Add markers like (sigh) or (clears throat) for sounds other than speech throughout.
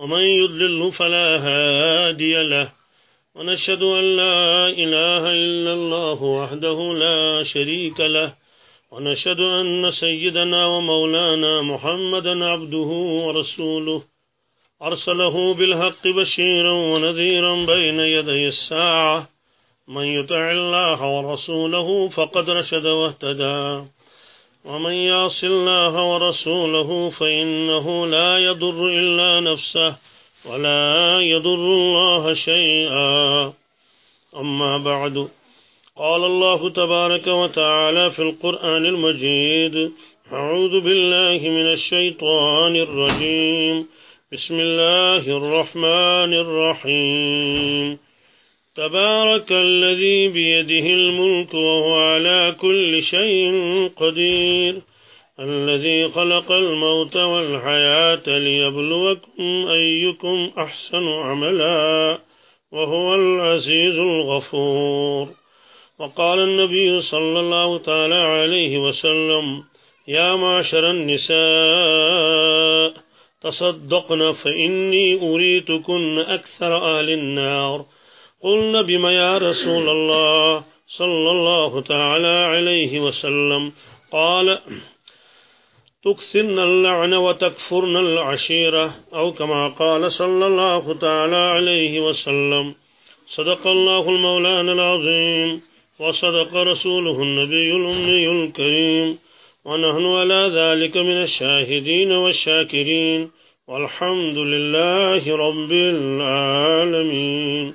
ومن يضلل فلا هادي له. ونشهد أن لا إله إلا الله وحده لا شريك له. ونشهد أن سيدنا ومولانا محمدا عبده ورسوله. أرسله بالحق بشيرا ونذيرا بين يدي الساعة. من يطع الله ورسوله فقد رشد واهتدى. ومن يعص الله ورسوله فإنه لا يضر إلا نفسه ولا يضر الله شيئا. أما بعد قال الله تبارك وتعالى في القرآن المجيد أعوذ بالله من الشيطان الرجيم. بسم الله الرحمن الرحيم. تبارك الذي بيده الملك وهو على كل شيء قدير. الذي خلق الموت والحياة ليبلوكم أيكم أحسن عملا وهو العزيز الغفور. وقال النبي صلى الله تعالى عليه وسلم يا معشر النساء تصدقن فإني أريتكن أكثر أهل النار. قلنا بما يا رسول الله صلى الله تعالى عليه وسلم. قال، تكثرن اللعن وتكفرن العشيرة، أو كما قال صلى الله تعالى عليه وسلم. صدق الله المولان العظيم، وصدق رسوله النبي الأمي الكريم. ونحن على ذلك من الشاهدين والشاكرين. والحمد لله رب العالمين.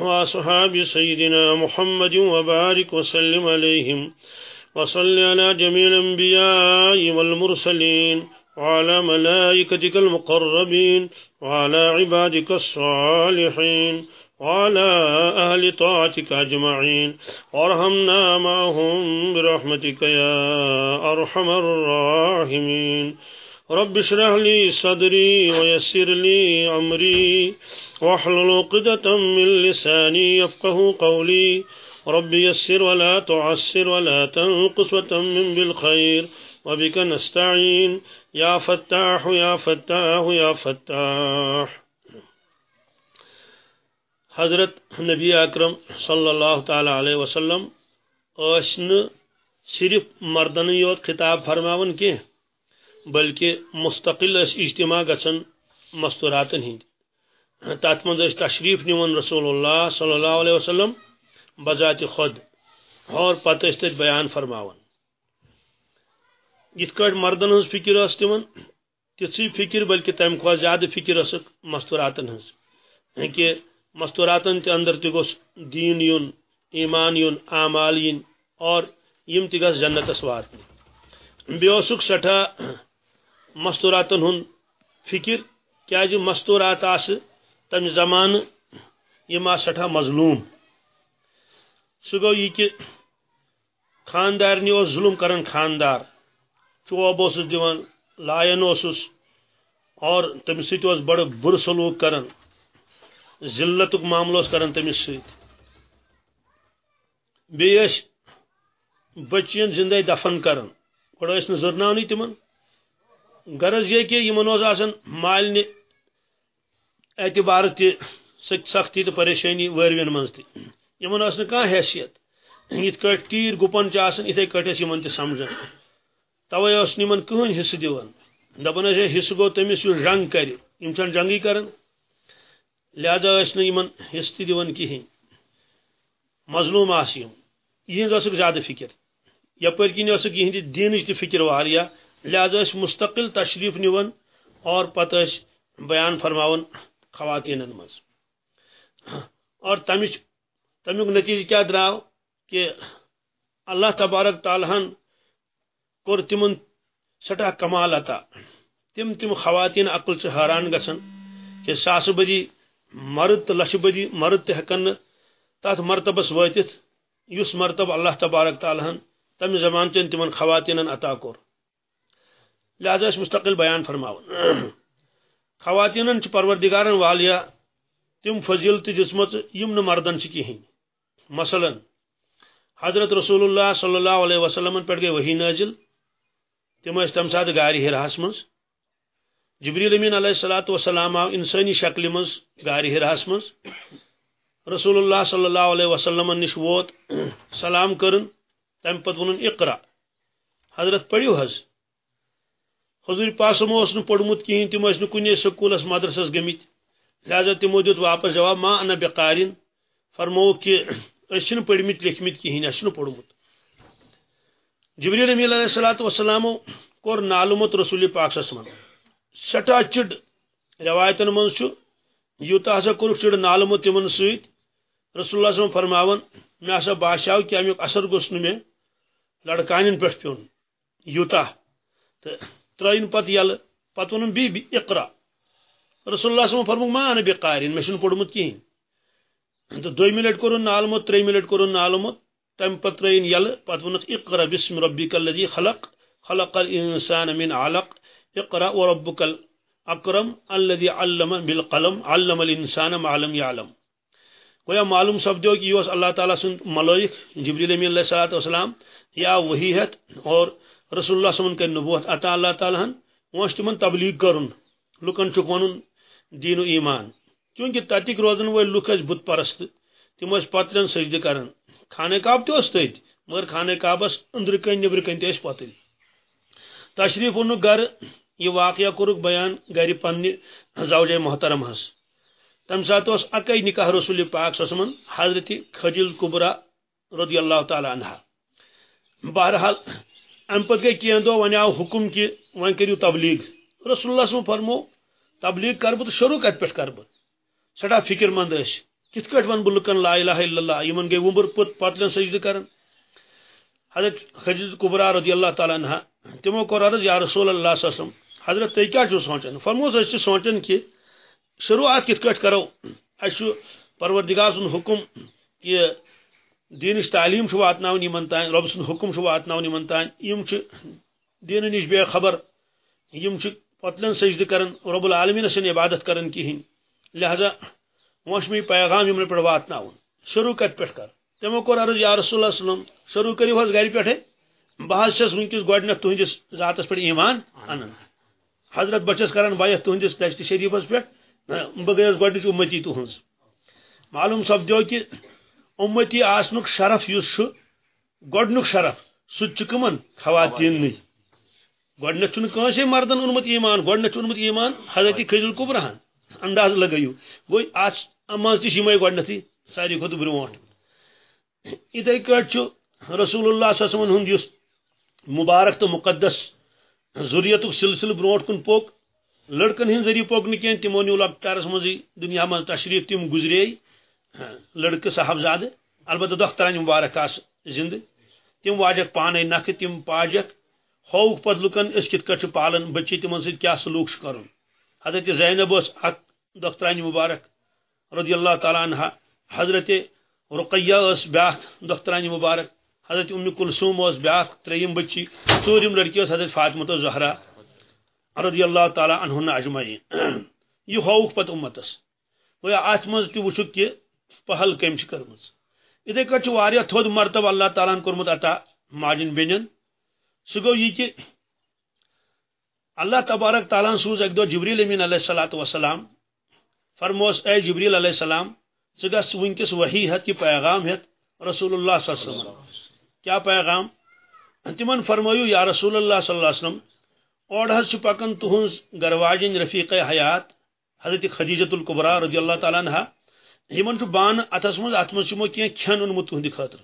وأصحاب سيدنا محمد وبارك وسلم عليهم وصل على جميع الأنبياء والمرسلين وعلى ملائكتك المقربين وعلى عبادك الصالحين وعلى أهل طاعتك أجمعين وارحمنا معهم برحمتك يا أرحم الراحمين رب اشرح لي صدري ويسر لي أمري واحلل عقدة من لساني يفقه قولي. رب يسر ولا تعسر ولا تنقص وتمم بالخير وبك نستعين. يا فتاح يا فتاح يا فتاح. حضرت نبی اکرم صلی اللہ تعالی علیہ وسلم ٲسۍ نہٕ صرف مردن یوت خطاب فرماون کی بلکہ مستقل اجتماع گژھان مستوراتن ہند۔ تات من تشریف نِوان رسول اللہ صلی اللہ علیہ وسلم بذات خود اور پتہ ٲسۍ بیان فرماون۔ یِتھ کٲٹھۍ مردن ہٕنٛز فکر ٲس تِمن تِژھٕے فکر بلکہ تمہِ کھۄتہٕ زیادٕ فکر ٲسٕکھ مستوراتن ہٕنٛز۔ یعنی کہ مستوراتن تہِ اندر تہِ گوٚژھ دیٖن یُن ایمان یُن اعمال یِنۍ اور یِم تہِ گژھ جنتس واتنہِ بیٚیہِ اوسُکھ سٮ۪ٹھاہ مستوراتن ہُنٛد فکر کیازِ جی مستورات آسہٕ تمہِ زمانہٕ یِم آسہٕ سٮ۪ٹھاہ مظلوٗم۔ سُہ گوٚو یہِ کہِ خاندارنہِ اوس ظُلم کران خاندار۔ چوب اوسُس دِوان لایان اوسُس اور تٔمِس سۭتۍ اوس بڑٕ بُرٕ سلوٗک کران ذلتُک معاملہٕ اوس کران تٔمِس سۭتۍ بیٚیہِ بچین زندے دفن کران گۄڈٕ ٲسۍ نہٕ زرناونٕے تِمن غرض یہ کہ یِمن اوس آسان مالنہِ اعتبار تہِ سختی تہٕ پریشٲنی وٲروین منٛز تہِ یِمن حیثیت۔ یِتھ کٲٹھۍ تیٖر گُپن چھِ آسان یِتھے کٲٹھۍ سمجھان توے اوس نہٕ یِمن کٕہٕنۍ حصہٕ دپان ٲسۍ حصہٕ گوٚو تٔمِس جنگ کرِ یِم چھنہٕ کران لہذا یمن حص تہ دِوان کِہیٖنۍ مظلوم آس یم یہنز ٲسٕکھ زیادٕ فکر۔ یپٲرۍ کِنۍ ٲسٕکھ یہنٛدِ دیٖنٕچ تہِ فکر واریاہ لہذا مستقل تشریف نِوان اور پتہٕ ٲسۍ بیان فرماون خواتینن منٛز اور تمچ تمیک نتیجہ کیا درٛاو کہ اللہ تبارک تعالیٰ ہن کوٚر تمن کمال عطا تم تم خواتین عقل چھ حیران گژھان کہ ساس بدی مرد تو لچھ بدی مرد تہ ہیکن تات مرتبس واتت یس مرتبہ اللہ تبارک تعالیٰ ہن تم زمان چن تمن خواتین عطا کور۔ لہذا اس مستقل بیان فرماون خواتین چھ پروردگارن والیا، تم فضیلت دسمت یم نہ مردن چھ کہین مثلا، حضرت رسول اللہ صلی اللہ علیہ وسلم پہ گئی وہی نازل تم تم سات گار ہراہس من جبریل امین علیہ الصلوۃ والسلام آو انسانی شکل من گار ہراہس من رسول اللہ صلی اللہ علیہ وسلم نش ووت، سلام کرن، تم پت ون اقرا۔ حضرت پڑھو حض۔ حضور پاسم اس پوڑمت کہین تم اس کن سکولس مدرسس گمت۔ لہذا تمو دیت واپس جواب، ما انا بقارن۔ فرمو کہ اس پڑمت لکھمت کہین اس پوڑمت جبریل امی علیہ الصلوۃ والسلام کور نالمت رسول پاک صلی اللہ علیہ وسلم۔ سٹا چڑ روایتن من چھ یوتا ہسا کورک چڑ نالمت تمن سیت رسول اللہ صلی اللہ علیہ وسلم فرماون مے ہسا باشاو کہ امیک اثر گوس نہ مے لڑکانن پہ پیون۔ یوتا تو ترائن پت یل، پت ون بی اقرا. رسول اللہ صلی اللہ علیہ وسلم فرمو ما انا بقارین مے چھن پڑمت کہین تو دویمہ لٹ کورن نالمت تریمہ لٹ کورن نالمت، تم پت ترائن یل، پت ونت اقرا بسم ربک الذی خلق خلق الانسان من علق، اقرا وربک الاکرم الذي علم بالقلم، علم الانسان ما لم يعلم گویا معلوم سپدو کہ یہ اللہ تعالیٰ سن ملائک، جبریل امین علیہ صلاحت وسلام یا وہی ہے اور رسول اللہ صن کر نبوت عطا اللہ تعالیٰ ہن وہ تمن تبلیغ کرن لکن چک ون دین و ایمان۔ کیونکہ تتک روزن ول لک بت پرست، تم پترن سجدہ کران خانہ کعب تہ تت مگر خانہ کعبس اندر کن نبر کن تہ پتل تشریف اون گھر، یہ واقعہ کورک بیان گھر پنہ زوجہ محترم ہس۔ تم سات اکی نکاح رسول پاک سسمن حضرت خجل قبرا رضی اللہ تعالی عنہ۔ بہرحال ام پت گئی کی دو ون آو حکم کہ ون کرو تبلیغ۔ رسول اللہ صلی فرمو، تبلیغ کر بہ تو شروع کت پہ کر بہ سٹھا فکر مند اس کت کٹ ون بہ لکن لا الہ الا اللہ یمن گئی ومبر پت پتلن سجدہ کرن۔ حضرت خجل قبرا رضی اللہ تعالی عنہ، تمو کور عرض یا رسول اللہ صلی اللہ علیہ وسلم۔ حضرت تھی کیا سوچان فرموس اس سوچان کہ شروعات کت کٹ کرو؟ اس پروردگار سن حکم کہ دینش تعلیم واتن یمن تان رب سن حکم واتن یمن تان، یم دین نش بے خبر، یم پتلن سجد کرن، رب العالمین سن عبادت کرن کہین لہذا موسمی پیغام یمن پہ واتن شروع کت پہ کر۔ تمو کور عرض یا رسول اللہ وسلم، شروع کرو حس گھر پہ بہ چھس ونکس گۄڈنیتھ تہندس ذاتس پہ ایمان انان حضرت بچس کران بیت تہندس دشت شریفس پہ بہ گیس گۄڈنچ امتی تہذ معلوم سپدو کہ امتی آسنک شرف اس گۄڈنیک شرف سہ کمن خواتین گۄڈنیتھ چھُنہٕ کٲنسے مردن اونمت ایمان گۄڈنیتھ چھُ اونمت ایمان حضرت خجل قبرہن انداز لگٲیِو گوٚو اتھ منٛز تہِ چھِ یِمے گۄڈنیتھٕے ساروی کھۄتہٕ برونٛٹھ یِتھے کٲٹھۍ چھُ رسول اللہ صلی اللہ علیہ وسلم ہُنٛد یُس مبارک تہٕ مقدس ضروریتُک سلسلہٕ برونٛٹھ کُن پوٚک، لڑکن ہند ذریعہ پوک نی تمو نیو لکٹارس مزی دنیا من تشریف تم گزرے لڑکہ صاحبزاد البتہ دختران مبارک آس زند تم واجک پانے نکھ تم پاجک ہوک پت لکن اس کت کٹ پالن بچی تمن ست کیا سلوک کرن۔ حضرت زینب اس اک دختران مبارک رضی اللہ تعالی عنہ، حضرت رقیہ اس بیاکھ دختران مبارک، حضرت ام کلثوم اس بیاکھ تریم بچی ژورم لڑکی اس حضرت فاطمہ زہرا رضی اللہ تعالی عنہ اجمعین۔ یہ ہوک پت امتس گویا ات مز تہ وچھک کہ پہل کم کرم اتھے کٹ تھود مرتبہ اللہ تعالیٰ کورمت عطا ماجن بینن سہ گو یہ کہ اللہ تبارک تعالیٰ سوز اک دو جبریل امین علیہ الصلوۃ والسلام فرموس اے جبریل علیہ السلام ژٕ گژھ ونکس وحی ہت یہ پیغام ہت رسول اللہ صلی اللہ علیہ وسلم۔ کیا پیغام؟ تمن فرمایو، یا رسول اللہ صلی اللہ علیہ وسلم اور حض پکان تہذ گرواجن رفیق حیات، حضرت خدیجت القبرا رضی اللہ تعالیٰ عنہ۔ یمن بانہ اتس مز ات مز کی کھین اونمت تہندِ خاطر۔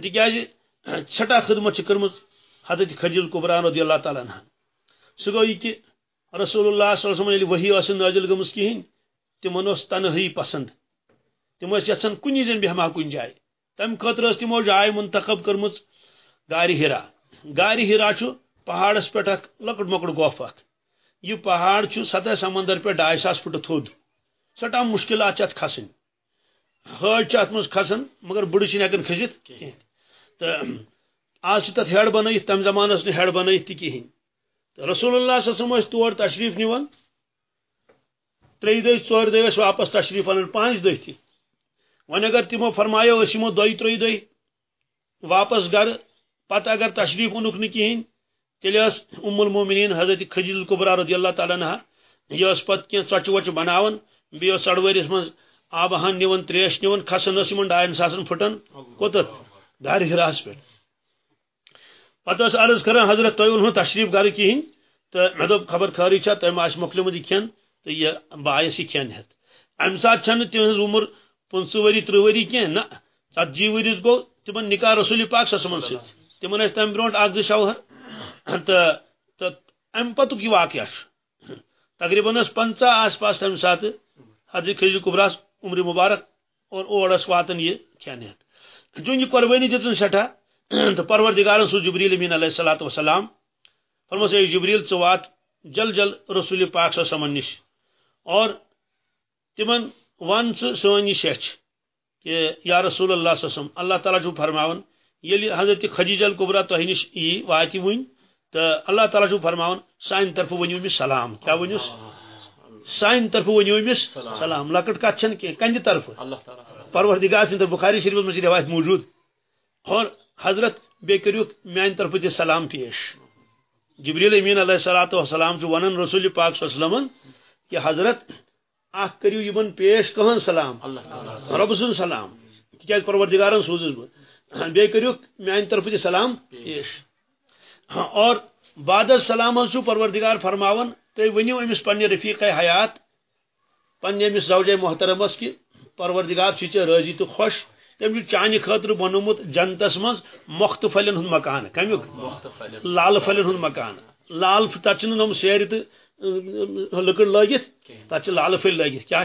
تکیاز چھٹا خدمت کرم حضرت خدیج القبرا رضی اللہ تعالیٰ عنہ۔ سہ گو یہ کہ رسول اللہ صلی اللہ علیہ وسلم وحی اس نازل گمس کہین تمن اس تنہی پسند۔ تم یھان کنی زن بہما کن جائے۔ تم خاطر اس تمو جائے منتخب کرمز گار ہرا گار ہرا چھ پہاڑس پہ اخ لکٹ مکٹ گوف اخ یہ پہاڑ چھ سطح سمندر پہ ڈائی ساس فٹ تھود۔ سٹھا مشکلات ات کھسن؟ حج ات مز کھسن مگر بڑ چھ ہکن کھست تو آج تک ہیڈ بنائت تم زمانس نی ہیڈ بنائت تہ کہین۔ رسول اللہ صلی اللہ علیہ وسلم تور تشریف نوان تری دہ ژور دہ واپس تشریف ان پانچ دہ تہ ون اگر تمو فرمایا اسمو دئی تری دہ واپس گر پتہ اگر تشریف اونک نہ کہین تیل ام المومنین حضرت خجیل القبرا رضی اللہ تعالیٰ عنہ یہ پتہ کی ژچہ وچہ بناون۔ بیس سڑورس من آبہ ہن نوان تریش نوان کھسن اس ڈائن ساسن پھٹن۔ کوتت دار ہراس پہ۔ پتہ عرض کران حضرت تھی ون تشریف گر کہین تو مے دب خبر خاری چھا تم آس مکلیمت یہ کھین۔ تو یہ باعث یہ کھین ہت ام سات چھ تہذ عمر پنچہ وری ترہ وری کی نا ژتجی ورس گو تمن نکاح رسول پاک سسمن ست تمن تم برو اک شوہر۔ تو ام پتک یہ واقعہ تقریباً پنچہ آس پاس تمہ سات حضرت خجل قبراس عمر مبارک اور اورس واتن یہ کھین ہت چون یہ قربانی جی دن سٹھا تو پروردگار سو جبریل امین علیہ الصلوۃ والسلام فرمس اے جبریل ژٕ جل جل رسول پاک صلی اللہ علیہ وسلم نش۔ اور تمن ون ژٕ سٲنۍ یہِ کہ یا رسول اللہ صلی اللہ علیہ وسلم اللہ تعالیٰ چھُ فرماون ییٚلہِ حضرت خدیج القبرا تۄہہِ نِش یی واتہِ وٕنۍ تہٕ اللہ تعالیٰ چھُ فرماون سانہِ طرفہٕ ؤنِو أمِس سلام۔ کیٛاہ ؤنِوس سانہِ طرفہٕ ؤنِو أمِس سلام. لۄکٕٹ کتھ چھنہٕ کینٛہہ کَنہِ طرفہٕ پروردگار سٕنٛدِ بخاری شریفس منٛز چھِ رِوایت موٗجوٗد. اور حضرت بے کریو میان طرف تہ سلام پیش. جبریل امین علیہ الصلوۃ والسلام چھ ونن رسول پاک صلی اللہ علیہ وسلم کہ حضرت اخ کریو یمن پیش کہن سلام. رب سن سلام. تکیاز پروردگارن سوزس بہ بے کریو میان طرف تہ سلام پیش. اور بعد السلام چھ پروردگار فرماون تُہۍ ؤنِو أمِس پننہِ رفیق حیات پننہِ أمِس زوجے محترمس کہ پروردگار چھ ژےٚ رٲضی تہٕ خۄش تم چانہ خاطر بنومت جنتس مز مختفلن ہند مکان کمیک لال فلن ہند مکان لال تک نم سیر تو لکڑ لگت تک لال پھل لگت کیا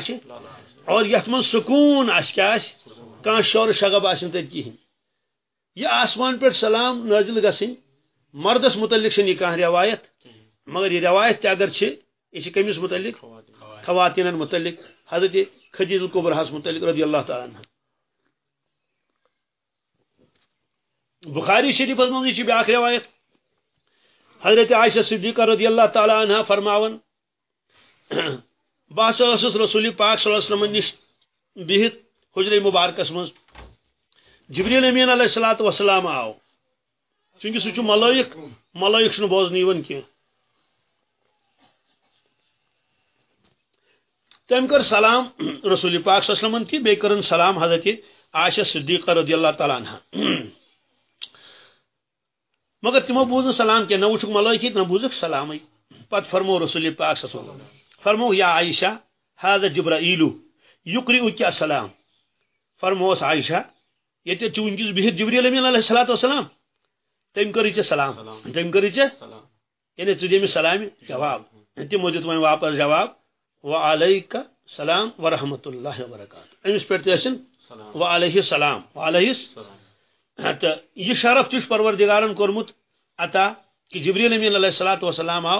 اور یت من سکون آس کیا کان شور آن تت کہین یہ آسمان پہ سلام نازل گھن مردس متعلق یہ کان روایت۔ مگر یہ روایت تہ اگر یہ کمس متعلق؟ خواتین. متعلق. حضرت خدیج القبرہس متعلق رضی اللہ تعالیٰ عنہ۔ بخاری شریف من بیاکھ روایت؟ حضرت عائشہ صدیقہ رضی اللہ تعالی عنہ فرماون بہت ٲسٕس رسول پاک صلی اللہ علیہ وسلم نش بہت حجر مبارکس من جبریل امین علیہ الصلوۃ والسلام آو۔ چونکہ سہ ملائک چھ بوزن کی تم کر سلام رسول پاک صلی اللہ علیہ وسلم تھی بے کرن سلام حضرت عائشہ صدیقہ رضی اللہ تعالی عنہ۔ مگر تمو بوز سلام کی نہ وچھ ملائکی نہ بوزک سلام پت فرمو رسول پاک صلی اللہ علیہ وسلم۔ فرمو یا عائشہ هذا جبرائیل یقرئک السلام فرمو عائشہ یہ چونکس بہت جبریل امین علیہ الصلوۃ والسلام تم کری چ سلام؟ تم کری چ یعنی ژٕ دمی سلام جواب۔ تمو دیت وۄنۍ واپس جواب۔ وعلیک السلام ورحمۃ اللہ وبرکاتہ۔ امس پہ وعلیہ السلام۔ وعلیہ السلام تو یہ شرف تش پروردگارن کورمت عطا کہ جبریل امین علیہ الصلوۃ والسلام آو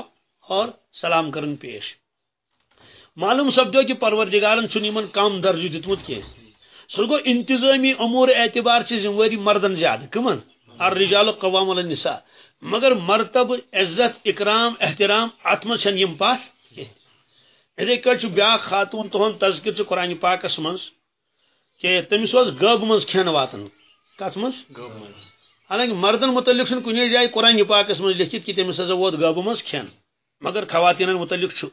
اور سلام کرن پیش۔ معلوم سپدو کہ پروردگارن چھ کم درجہ دتمت کی سو گو انتظامی امور اعتبار سے ذمہ مردن زیادہ کمن؟ الرجال قوام النساء۔ مگر مرتب عزت اکرام احترام اتم یم پاس۔ اتھے کٹ بیا خاتون تہن تذکر قرآن پاکس من کہ تمس غب مز کھین واتن۔ کت مز حالانکہ مردن متعلق چھ کن جائے قرآن پاکس مز لکھت کہ تمس ہسا ووت گب مز کھین۔ مگر خواتین متعلق چھ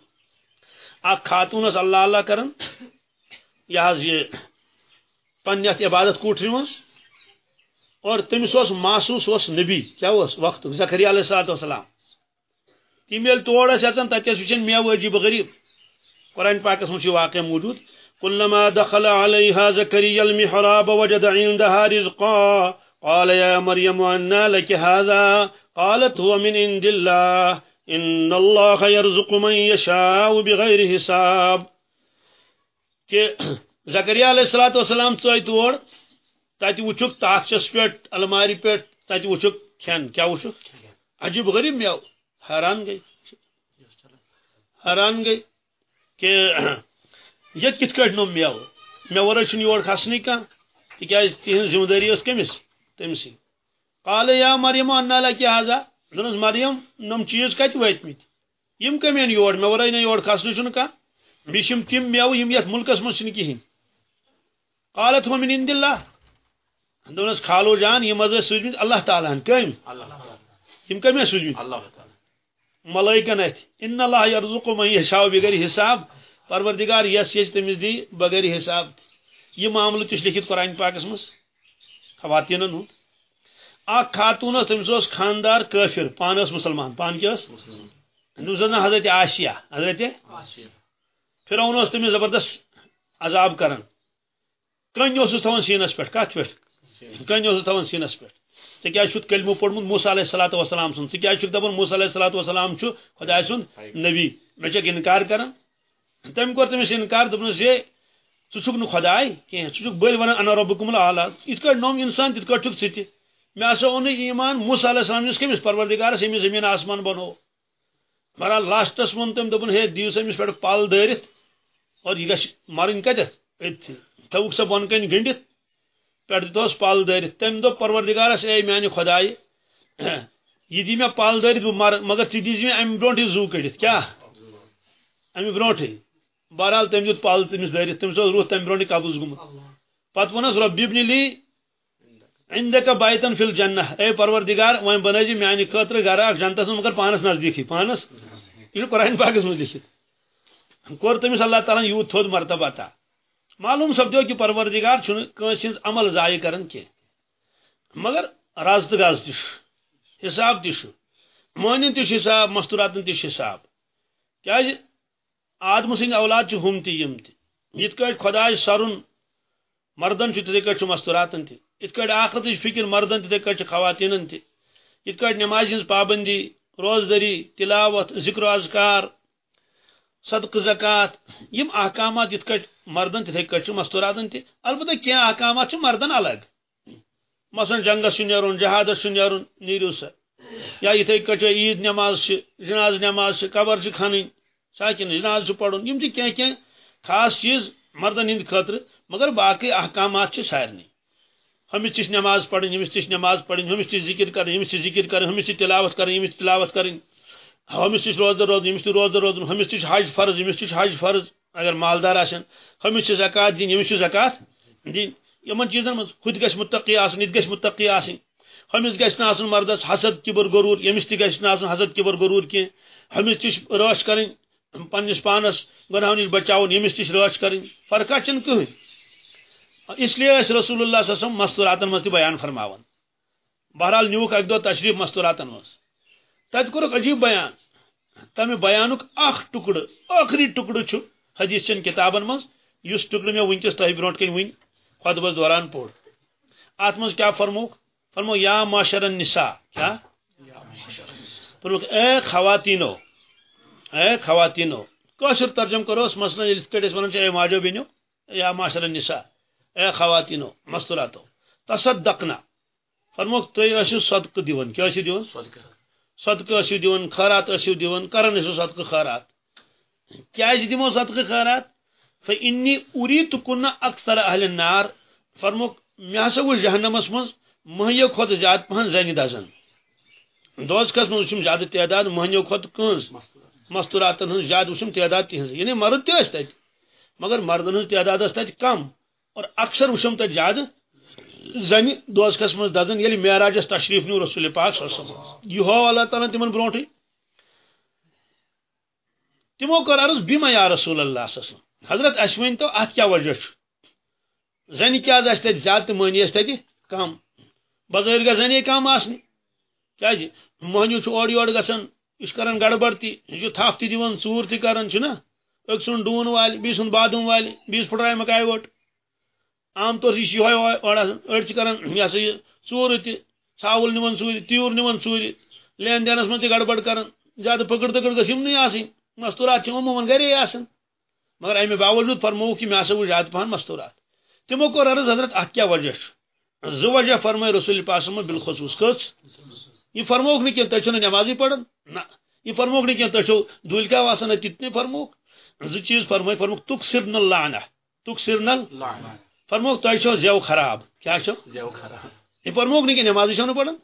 اخ خاتون اللہ اللہ کرن۔ یہ یہ پنہ عبادت کوٹری مز اور تمس محسوس اس نبی۔ کیا وقت۔ زکری علیہ السلام تم یل تور یژان تتس وچن مے عجیب غریب۔ قرآن پاکس مجھ واقع موجود۔ كلما دخل عليها زكريا المحراب وجد عندها رزقا قال يا مريم أنى لك هذا؟ قالت هو من عند الله إن الله يرزق من يشاء بغير حساب۔ کہ زکریا علیہ الصلوۃ والسلام ژوی تور تتہ وچھک تاخچس پہ الماری پہ تتہ وچھک کھین۔ کیا وچھک عجیب غریب میو حیران گئی۔ حیران گئی۔ کہ یہ کت کٹ نو میو مے ورے چھ یور کھسنی کان تکیاز تہن ذمہ داری اس کمس تمسی قال یا مریم ان لك هذا دنس مریم نم چیز کت ویتمت یم کمین یور مے ورے نہ یور کھسنی چھن کان بیشم تم میو یم یت ملکس من چھن کہین قالت هو من عند الله دونس خالو جان یم از سوجمت اللہ تعالی ہن۔ کم یم کم سوجمت اللہ ملائکن ات ان اللہ یرزق من یشاء بغیر حساب پروردگار یس یس تمس دی بغیر حساب۔ یہ معاملہ تش لکھت قرآن پاکس مس۔ خواتین ہند اخ خاتون تمس خاندار کافر پان مسلمان۔ پان کیا زن حضرت آسیہ حضرت فرعون تمس زبردست عذاب کران کن اس تھوان سینس پہ کت پہ کن اس تھوان سینس پہ ژے کیا چھُتھ کلمہ پوٚرمُت موسیٰ علیہ الصلوۃ والسلام سُنٛد ژٕ کیٛازِ چھُکھ دپان موسیٰ علیہ الصلوۃ والسلام چھُ خۄداے سُنٛد نبی۔ مےٚ چھکھ اِنکار کران تم کور تمس انکار دپنس یہ ژٕ چھُکھ نہٕ خۄداے کینٛہہ ژٕ چھُکھ بٔلۍ ونان انا ربکم العالی یِتھ کٲٹھۍ نوٚم انسان تِتھ کٲٹھۍ چھُکھ ژٕ تہِ مےٚ ہسا اوٚن ایمان موسیٰ علیہ السلام نِس کٔمِس پروردگارس ییٚمِس زٔمیٖن آسمان بنوو بہرحال لاسٹس ووٚن تٔمۍ دوٚپُن ہے دِیِو سا أمِس پٮ۪ٹھ پل دٲرِتھ اور یہِ گژھِ مرٕنۍ کتٮ۪تھ أتھی تھوُکھ سا بۄن کَنۍ گٔنڈِتھ پٮ۪ٹھ دِتہوس پل دٲرِتھ تٔمۍ دوٚپ پروردگارس اے میانہِ خۄدایہِ یہ دی مےٚ پل دٲرِتھ مر مگر ژٕ دیٖزِ مےٚ امہِ برونٛٹھٕے زوٗ کٔڑِتھ کیٛاہ امہِ بہرحال تم دیت پل تمس دٲرِتھ تٔمِس اوس روح تمہِ برونٛٹھٕے قبض گوٚمُت پتہٕ ووٚنس رۄبہِ ابن لی عندك بایتن فی الجنہ۔ اے پروردگار وۄنۍ بنٲیزِ میانہِ خٲطرٕ گرٕ اکھ جنتس منٛز مگر پانس نزدیٖکھٕے پانس؟ یہ قرآن پاکس منٛز لیکھِتھ کوٚر تٔمِس اللہ تعالیٰ ہن یوٗت تھوٚد مرتبہ عطا معلوم سپدیو کہ پروردگار چھُنہٕ کٲنٛسہِ ہٕنٛز عمل ضایع کران کینٛہہ مگر رز تہٕ گز حساب تہِ چھُ مٲنِن تہِ چھُ حساب، مستوراتن تہِ چھُ حساب۔ کیازِ آدم سند اولاد ہم تہ یم تہ کٹ سرن مردن تتھے کٹ مستوراتن تہ یت کٹ فکر مردن تتھے کٹ خواتینن تہ کٹ نماز ہنز پابندی روزداری تلاوت، ذکر و اذکار صدقہ زکات، یم احکامات یت کٹ مردن تتھے کٹ مستوراتن تہ، البتہ کیا احکامات چھ مردن الگ۔ مثلا جنگس چھ نیرون جہادس چھ نیرون نیرو سا۔ یا یتھے کٹ عید نماز چھ، جناز نماز چھ، قبر چھ کھنن ساکن ناز پڑھن یم کی کی خاص چیز مردن ہند خاطر مگر باقی احکامات چھ سارنی ہمس تش نماز پڑھن ہمس تش نماز پڑھن ہمس تش ذکر کرن ہمس تش ذکر کرن ہمس تش تلاوت کرن ہمس تلاوت کرن ہاں، ہمس تش روزدر روزن ہمس تش روزدر روزن ہمس تش حج فرض ہمس تش حج فرض، اگر مالدار آسن ہمس تش زکات دین ہمس تش زکات دین۔ یمن چیزن من خود گش متقی آسن ات گش متقی آسن۔ ہمس گش نہ آسن مردس حسد کبر غرور یمس تہ گش نہ آسن حسد کبر غرور کی ہمس تش راش کرن پنس پانس گناہوں نش بچاؤن یمس تش راچ کریں۔ فرقہ چن کہیں اس لیے اس رسول اللہ صلی اللہ علیہ وسلم مستوراتن مز بیان فرماون۔ بہرحال نیوک اک دو تشریف مستوراتن مز۔ تت کورک عجیب بیان. تمہ بیانک اخ ٹکڑ، آخری ٹکڑ چھ حدیث چن کتابن مز اس ٹکڑ میں ونکس تہ برونٹ کن ون خطبس دوران پوڑ. ات مز کیا فرموک فرمو یا معاشر النساء. کیا؟ فرموک اے خواتینو اے خواتینو، کاشر ترجم کرو، اس مثلا اس کڑس ونن اے ماجو بینو، یا معاشر النساء. اے خواتینو، مستوراتو، تصدقنا. فرموک تُہۍ ٲسِو صدقہ دِوان کیٛاہ ٲسِو صدقہ. صدقہ ٲسِو دِوان خٲرات ٲسِو دِوان کران ٲسِو صدقہ خٲرات کیٛازِ جی دِمو صدقہ خٲرات فإني أريتكن أكثر أهل النار۔ فرموک مےٚ ہسا وٕچھ جہنمس منٛز مہیو کھۄتہٕ زیادٕ پہن زنہِ دزان دوزکس منٛز وٕچھم زیادٕ تعداد مہنیو کھۄتہٕ کٲنٛس مستوراتن ہن زیادہ وچھم تعداد تہذ یعنی مرد تہ تت مگر مردن ہن تعداد تت کم۔ اور اکثر وچھم تت زیادہ زن دوزخس مز دزن یعنی یلی معراجس تشریف نیو رسول پاک صلی اللہ علیہ وسلم. یہ ہو اللہ تعالی تمن برونٹھی تمو کر عرض بما یا رسول اللہ صلی اللہ علیہ وسلم. حضرت اشوین تو ات کیا وجہ چھ؟ زن کیا دس تت زیادہ مانی اس تت کم بظاہر گژھن کم آسنی کیازِ جی؟ مہنیو چھ اور یور گژھان یہ کران گڑبڑ تہ یہ تھپ تہ دان ژور تہ کران چھنا أک سن ڈون وال بی سن بادم وال بیس پھٹرائے مکائی وٹ عام طور یہ یہ أڑ یہ سا یہ ژور تہ ژھاول نِوان ژوٗرِ تیوٗر نِوان ژوٗرِ لین دینس منٛز تہِ گڑبڑ کران زیادٕ پکڑ تکڑ گژھِ یِمنٕے آسٕنۍ مستورات چھِ عموٗماً گرے آسان مگر امہِ باوجوٗد فرمووُکھ کہ مےٚ ہسا وٕچھ زیادٕ پہن مستورات۔ تمو کوٚر عرض حضرت اتھ کیٛاہ وجہ چھُ زٕ وجہ فرمٲے رسول پاسم بالخصوص کٔژ یہ فرموک نہ کینٛہہ تُہۍ چھِو نہٕ نہ۔ یہ فرموک نہ کینٛہہ تُہۍ چھِو دُلۍ کیٛاہ آسان تِتنٕے فرموک زٕ چیٖز فرمٲے فرموک تُک سر نل لانہ تُک سر فرموک تۄہہِ چھو زٮ۪و خراب. کیٛاہ چھو؟ زٮ۪و خراب. یہ فرموک نہ کینٛہہ نمازٕے چھو نہٕ پران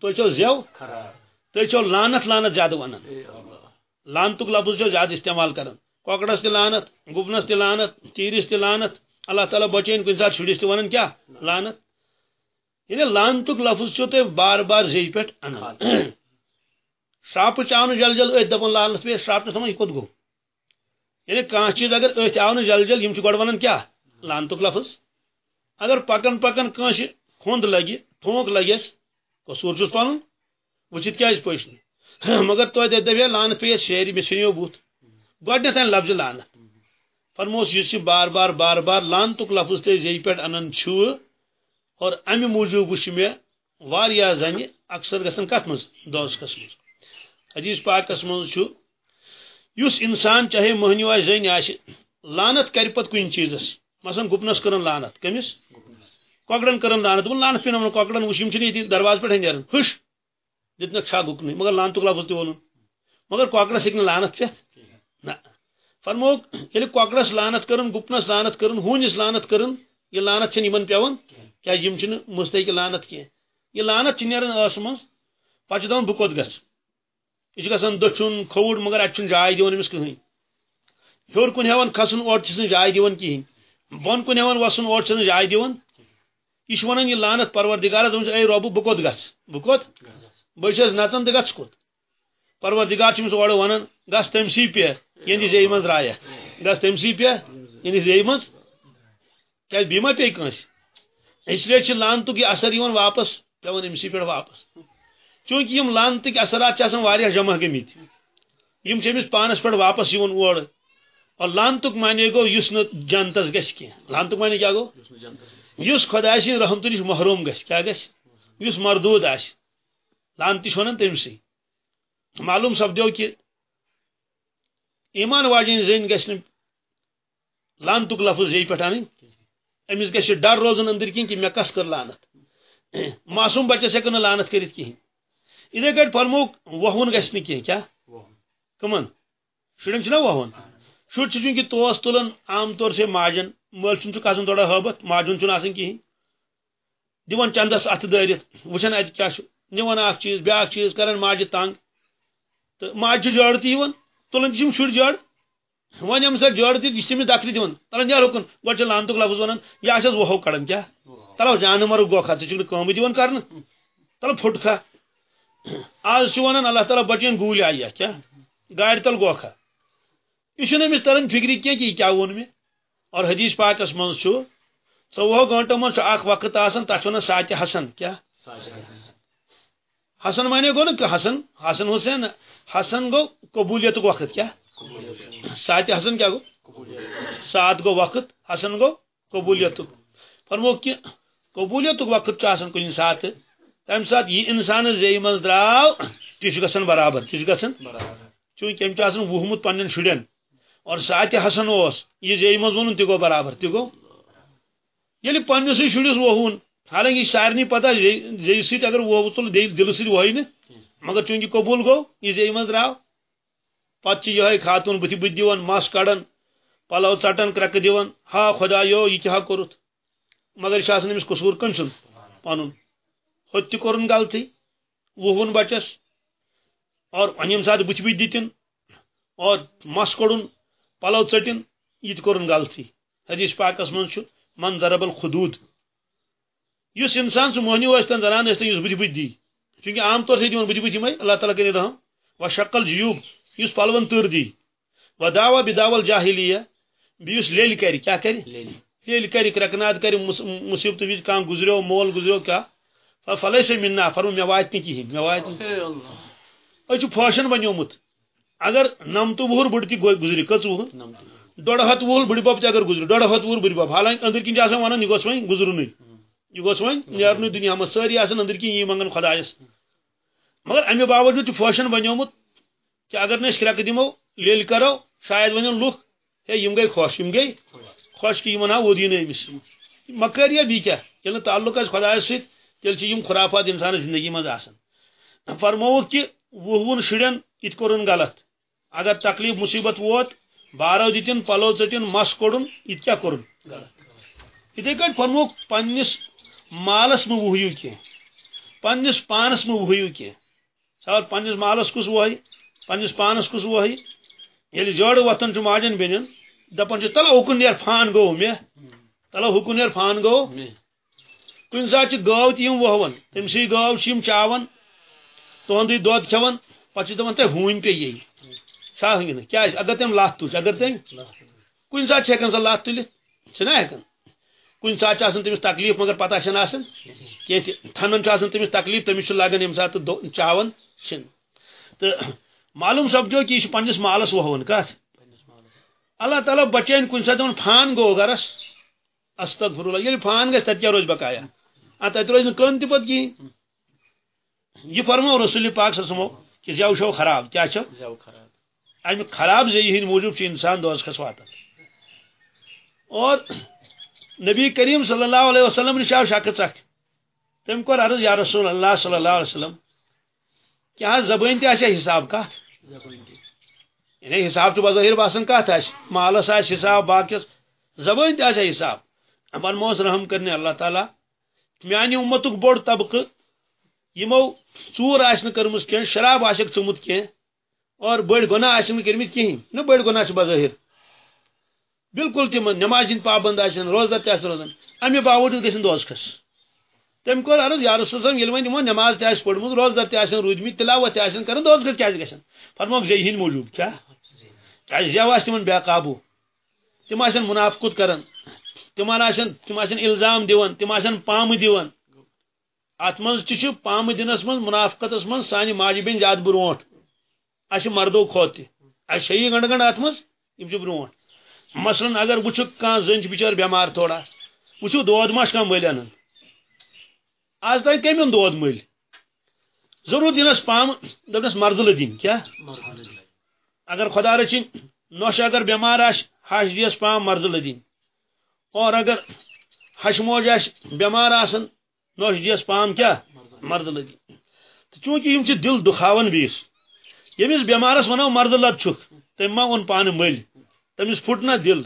تُہۍ چھو زٮ۪و خراب. تُہۍ چھو لانت لانت زیادٕ ونان لانتُک لفظ چھو زیادٕ استعمال کران کۄکرس تہِ لانت گُپنس تہِ لانت تیٖرِس تہِ لانت اللہ تعالیٰ بچٲیِن کُنہِ ساتہٕ شُرِس تہِ ونان کیٛاہ لانت یعنی لانتُک لفظ چھو تُہۍ بار بار زیٚیہِ پٮ۪ٹھ انان شراپٕچ آو نہٕ جل جل أتھۍ دپان لالنس پے شراپ سمان یہِ کوٚت گوٚو یعنی کانٛہہ چیٖز اگر أتھۍ آو نہٕ جل جل یِم چھِ گۄڈٕ ونان کیٛاہ لانتُک لفظ. اگر پکان پکان کٲنٛسہِ کھوٚنٛد لگہِ ٹھونٛک لگٮ۪س قصوٗر چھُس پنُن وٕچھِتھ کیٛازِ پٔچ مگر توتہِ دپے لانت پیٚیس شیرِ مےٚ ژھٕنیو بُتھ گۄڈنیٚتھ انہِ لفظِ لانت فرموس یُس یہِ بار بار بار بار لانتُک لفظ تُہۍ زیٚیہِ پٮ۪ٹھ انان اور امہِ موٗجوٗب وٕچھ مےٚ واریاہ زنہِ اکثر گژھان کتھ منٛز دوزکس منٛز حدیث پاکس منٛز چھُ انسان چاہے مہنیو آسہِ زٔنۍ آسہِ لانت کرِ پتہٕ کُنہِ چیٖزس۔ مثلاً گُپنس کٔرن لانت کٔمِس کۄکرن کٔرن لانت دوٚپُن لانت پیٚنو نہٕ کۄکرن وٕچھ یِم چھِنہٕ ییٚتہِ دروازٕ پٮ۪ٹھے نیران ہُش دِتنکھ چھا گُکنٕے مگر لانتُک لفظ تہِ ووٚنُن مگر کۄکرس ہیٚکہِ نہٕ لانت پٮ۪تھ نہ۔ فرموک ییٚلہِ کۄکرس لانت کٔرٕن، گُپنس لانت کٔرٕن، ہوٗنِس لانت کٔرٕن، یہِ لانت چھنہٕ یِمن پیٚوان کیازِ یِم چھِنہٕ مستحق لانت کینٛہہ یہِ لانت چھِ نیران ٲسہٕ منٛز؟ پتہٕ چھِ دپان بہٕ کوٚت گژھٕ یہ چھُ گژھان دٔچھُن کھووُر مگر اتہِ چھُنہٕ جاے دِوان أمِس کٕہٕنۍ ہیوٚر کُن ہیٚوان کھسُن اورٕ چھِس نہٕ جاے دِوان کِہیٖنۍ بۄن کُن ہیٚوان وسُن اورٕ چھِس نہٕ جاے ونان یہِ لانت پروردگارس دوٚپمس اے رۄبہٕ بہٕ کوٚت گژھٕ بہٕ کوٚت بہٕ چھس نژان تہٕ گژھٕ پروردگار چھُ أمِس اورٕ ونان گژھ تٔمسٕے پٮ۪ٹھ یِہنٛدِ یعنی زیٚیہِ منٛز درٛایکھ گژھ تٔمسٕے پٮ۪ٹھ یِہنٛدِ یعنی زیٚیہِ منٛز کیازِ بیٚیہِ ما پیٚیہِ کٲنٛسہِ اس لیے چھِ لانتُک اثر واپس پیٚوان أمسٕے پٮ۪ٹھ واپس. چوٗنٛکہِ یِم لانتٕکۍ اثرات جمع گٔمٕتۍ یِم چھِ پانس پٮ۪ٹھ واپس یِوان اور لانتُک معنی گوٚو یُس نہٕ جنتس گژھِ کینٛہہ لانتُک معنی کیٛاہ گوٚو یُس خۄداے سٕنٛدِ رحمتہٕ نِش محروم گژھِ کیٛاہ گژھِ؟ یُس مردوٗد آسہِ لانتہِ چھِ ونان تٔمسٕے معلوم سپدیو کہِ ایمان واجیٚنۍ زٔنۍ گژھِ نہٕ لانتُک لفظ زیٚیہِ پٮ۪ٹھ انٕنۍ أمِس گژھِ ڈر روزُن أنٛدٕرۍ کِنۍ کہِ مےٚ کس کٔر لانت۔ معصوٗم بچس ہٮ۪کن نہٕ لانت کٔرِتھ کِہینۍ یِتھے کٲٹھۍ فرموک وۄہُن گژھِ نہٕ کینٛہہ کیٛاہ کٕمن۔ شُرٮ۪ن چھُنہ وۄہُن شُرۍ چھِ چوٗنٛکہِ توس تُلان عام طور سے ماجن، مٲلۍ سُنٛد چھُکھ آسان تھوڑا ہٲبتھ ماجُن چھُنہٕ آسان کِہینۍ۔ چندس اتھٕ دٲرِتھ وٕچھان اتہِ کیٛاہ چھُ۔ نِوان اکھ چیٖز، بیاکھ چیٖز کران تنگ۔ تہٕ ماجہِ چھِ جٲڑ تہِ یِوان تُلان تہِ چھِ یِم شُرۍ جٲڑ۔ وۄنۍ ییٚمہِ ساتہٕ جٲڑ تلان نیرو کُن گۄڈٕ چھِ لانتُک لفظ ونان یہِ آسٮ۪س وۄہو کڑان کیٛاہ؟ تلو جانہٕ گوکھا ژٕ چھُکھ نہٕ کٲمٕے دِوان کرنہٕ۔ تلو پھُٹکھا آز چھُ اللہ تعالیٰ بچین گوٗلۍ آیہِ یتھ کیٛاہ؟ گاڑِ تل گوکھا یہ تران فکرِ کینٛہہ کہِ یہِ کیٛاہ ووٚن مےٚ اور حدیث پاکس ژۄوُہو گٲنٛٹو منٛز چھُ اکھ وقت آسان چھِ ونان ساتہِ حسن کیٛاہ حسن۔ مانے گوٚو نہٕ حسن حسن حسین حسن گوٚو قبولیتُک وقت کیٛاہ ساتہِ حسن کیٛاہ گوٚو سات گوٚو وقت حسن گوٚو قبولیتُک فرمو کہِ قبولیتُک وقت آسان کُنہِ ساتہٕ تمہِ ساتہٕ یہِ انسانس زیٚیہِ منٛز درٛاو تہِ گژھان برابر تہِ گژھان برابر۔ چوٗنٛکہِ أمۍ چھُ آسان وُہمُت پننٮ۪ن شُرٮ۪ن اور ساتہِ حسن اوس، یہِ زیٚیہِ منٛز ووٚنُن تہِ گوٚو برابر تہِ گوٚو ییٚلہِ یعنی پننِسٕے شُرِس ووٚہُن حالانکہِ پتہ زیٚیہِ سۭتۍ اگر ووٚہ تُل دِلہٕ سۭتۍ وۄہہِ مگر چوٗنٛکہِ قبوٗل گوٚو یہِ زیٚیہِ منٛز درٛاو پتہٕ چھِ یِہوے خاتوٗن بٕتھِ مس کڑان پلو ژٹان کرٛٮ۪کہٕ دِوان ہا خۄدایو یہِ کیٛاہ کوٚرُتھ مگر یہِ چھُ آسان أمِس قصوٗر کٔمۍ سُنٛد غلطی وُہُن بچس۔ اور وۄنۍ ییٚمہِ ساتہٕ بٕتھِ بٕتھِ اور مس کوٚڑُن پلو ژٔٹِن یہِ کوٚرُن غلطی۔ حدیث پاکس چھُ من ضربل خدوٗد یُس انسان سُہ مۄہنیو ٲسۍتن زنان ٲسۍتن یُس بٕتھِ بٕتھِ دی۔ چوٗنٛکہِ عام طور سے دِوان بٕتھِ بٕتھِ یِمے اللہ تعالیٰ کٔرِتھ رحم۔ و شکل جیوٗب یُس پلون تٕر دی۔ و داوا بداول جاہلیہ بیٚیہِ یُس لیٚلہِ کرِ۔ کیٛاہ کرِ؟ لیٚلہِ۔ کرِ کرٛٮ۪کناد کرِ مُصیبتہٕ وِزِ کانٛہہ گُزریو مول گُزریو کیٛاہ؟ فلے سے مِننا فرمو مےٚ واتہِ نہٕ کِہینۍ مےٚ واتہِ نہٕ أسۍ چھُ فٲشن بنیومُت۔ اگر نمت وہر بڑ تہ گزری کچ وہر۔ ڈوڑ ہتھ وول بڑ بب تہ اگر گزری ڈوڑ ہتھ وول بڑ بب حالانکہ اندر کن ونان یہ گوس وۄنۍ گزرنٕے یہ گوس وۄنۍ نیرنٕے دنیا منٛز سٲری آسان أنٛدرۍ کِنۍ یی منگان خۄدایس مگر امہِ باوجوٗد فوشن بنیومُت کہ اگر نہٕ أسۍ کرٛٮ۪کہٕ دِمو لیٚلۍ کرو شاید ونن لُکھ ہے یم گٔے خۄش یم گٔے خۄش کہ یمن آو ودیٖنٕے أمِس مکٲریا بیٚیہِ کیٛاہ ییٚلہِ نہٕ تعلق آسہِ خۄدایس سۭتۍ تیٚلہِ چھِ یِم خُرافات انسانس زندگی منٛز آسان فرمووُکھ کہ وُہوُن شُرٮ۪ن یہِ تہِ کوٚرُن غلط۔ اگر تکلیف مصیبت ووت بارو دِتِن پلو ژٔٹِن مس کوٚڑُن یہِ تہِ کیٛاہ کوٚرُن یِتھے کٲٹھۍ فرمووُکھ پننِس مالس مہ وُہِو کینٛہہ پننِس پانس مہ وُہِو کینٛہہ سوال پننِس مالس کُس وۄہہِ پننِس پانس کُس وۄہہِ ییٚلہِ جٲڑٕ وۄتھان چھُ ماجٮ۪ن بیٚنٮ۪ن دپان چھِ تلو ہُکُن نیر فان گوٚو مےٚ تلو ہُکُن نیر فان گوٚو کُنہِ ساتہٕ چھِ گٲو تہِ یِم وۄہوان تٔمسٕے گٲو چھِ یِم چاوان تُہنٛدُے دۄد کھٮ۪وان پتہٕ چھِ دپان تۄہہِ ہوٗنۍ چھا ہٕنٛگنہٕ کیٛازِ اگر تٔمۍ لتھ تُج اگر تٔمۍ کُنہِ ساتہٕ چھِ ہٮ۪کان سۄ لتھ تُلِتھ چھِنا ہٮ۪کان کُنہِ ساتہٕ تکلیف مگر پتہ چھنہٕ آسان کینٛہہ تہِ تھنن چھُ تکلیف تٔمِس چھُ لگان ییٚمہِ ساتہٕ چاوان چھِنہٕ تہٕ معلوم سپدو کہ یہ پنس مالس وہون کت اللہ تعالیٰ بچین کن سات فان گو گرس استغفر اللہ یل فان گھس تت کیا روز بقایا تت روز کن تہ پت کہین یہ فرمو رسول پاک سمو کہ زو شو خراب۔ کیا چھ امہ خراب۔ زی ہند موجود انسان دوز کھس وات اور نبی کریم صلی اللہ علیہ وسلم نش آو شخص اخ تم کور عرض، یا رسول اللہ صلی اللہ علیہ وسلم، کیا زبان تہ حساب کت یعنی حساب تو بظاہر باسان کت آس مالس آس حساب باقیس زبان تہ حساب۔ فرموس رحم کرنے اللہ تعالیٰ میانہ امتک بوڑ طبقہ یمو ژور آسن کرمس کی شراب آسک چومت کی اور بڑ گناہ آسن کرمت کہین نہ بڑ گناہ بظاہر۔ بالکل تم نماز ہند پابند آسن روزدار تہ روزان امہ باوجود گھن دوز کھس تم کور عرض یا رسول صلی اللہ علیہ وسلم نماز تہ پڑھمت روزدار تہ روٗدمٕتۍ تلاوت تہ آسن کران دوز کھس کیازِ گژھن فرموک زی ہند موجوب کیا؟ کیازِ زیو آس تمن بے قابو؟ تم آسن منافقت کران تم آسن تم آسن الزام دِوان تم آسن پامہٕ دِوان ات من تہ پامہٕ دِنس من منافقتس من سانہِ ماجہِ بیٚنہِ زیادٕ برونٛٹھ اسہِ مردو کھۄتہٕ تہِ اسہِ گنڈ گنڈ ات منٛز یِم چھِ مثلاً اگر وٕچھُکھ کانٛہہ زٔنۍ چھِ بِچٲر تھوڑا، وٕچھِو دود ما چھُ کانٛہہ مٔلۍ انان آز تام کٔمۍ اوٚن دود مٔلۍ ضروٗر دِنس پامہٕ دپنس مرزلہٕ دِنۍ کیٛاہ اگر خۄدا رٔچھِنۍ نۄش اگر بٮ۪مار آسہِ ہش دِیس پام مرزلہٕ دِنۍ اور اگر ہشہِ موج آسہِ بٮ۪مار آسان نوش دِیس پام کیٛاہ مرزلہٕ دِنۍ تہٕ چوٗنٛکہِ یِم چھِ دِل دُکھاوان بیٚیِس ییٚمِس بٮ۪مارس ونو مرزٕ لد چھُکھ تٔمۍ ما اوٚن پانہٕ مٔلۍ تٔمِس پھُٹ نا دِل۔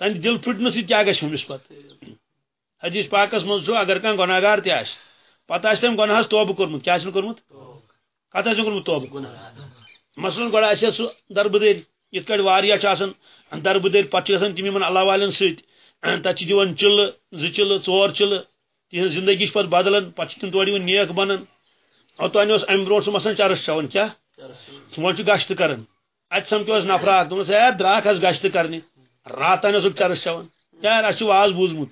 تمہِ دِل پھٕٹنہٕ سۭتۍ کیٛاہ گژھِ ہُمِس حدیث پاکس منٛز چھُ اگر کانٛہہ گۄناہ تہِ آسہِ پتہٕ آسہِ تٔمۍ گۄناہس توبہٕ کوٚرمُت کیٛاہ آسہِ کوٚرمُت کتھ آسہِ کوٚرمُت توبہٕ مثلاً گۄڈٕ آسہِ سُہ دربٕدٔرۍ یِتھ کٲٹھۍ واریاہ چھِ آسان دربٕدٔرۍ پتہٕ چھِ گژھان تِم یِمن اللہ والٮ۪ن سۭتۍ تتہِ چھِ دِوان چِلہٕ زٕ چِلہٕ ژور چِلہٕ تہذ زندگی پتہ بدلان پتہ تم تور نیک بنان اوتانہ اس ام برو مسان چرس چون کیا؟ وہ گشت کران ات سمکھو نفرات دس ہے دراک حس گشت کرنے راتان اس چرس چون یار اس واز بوزمت۔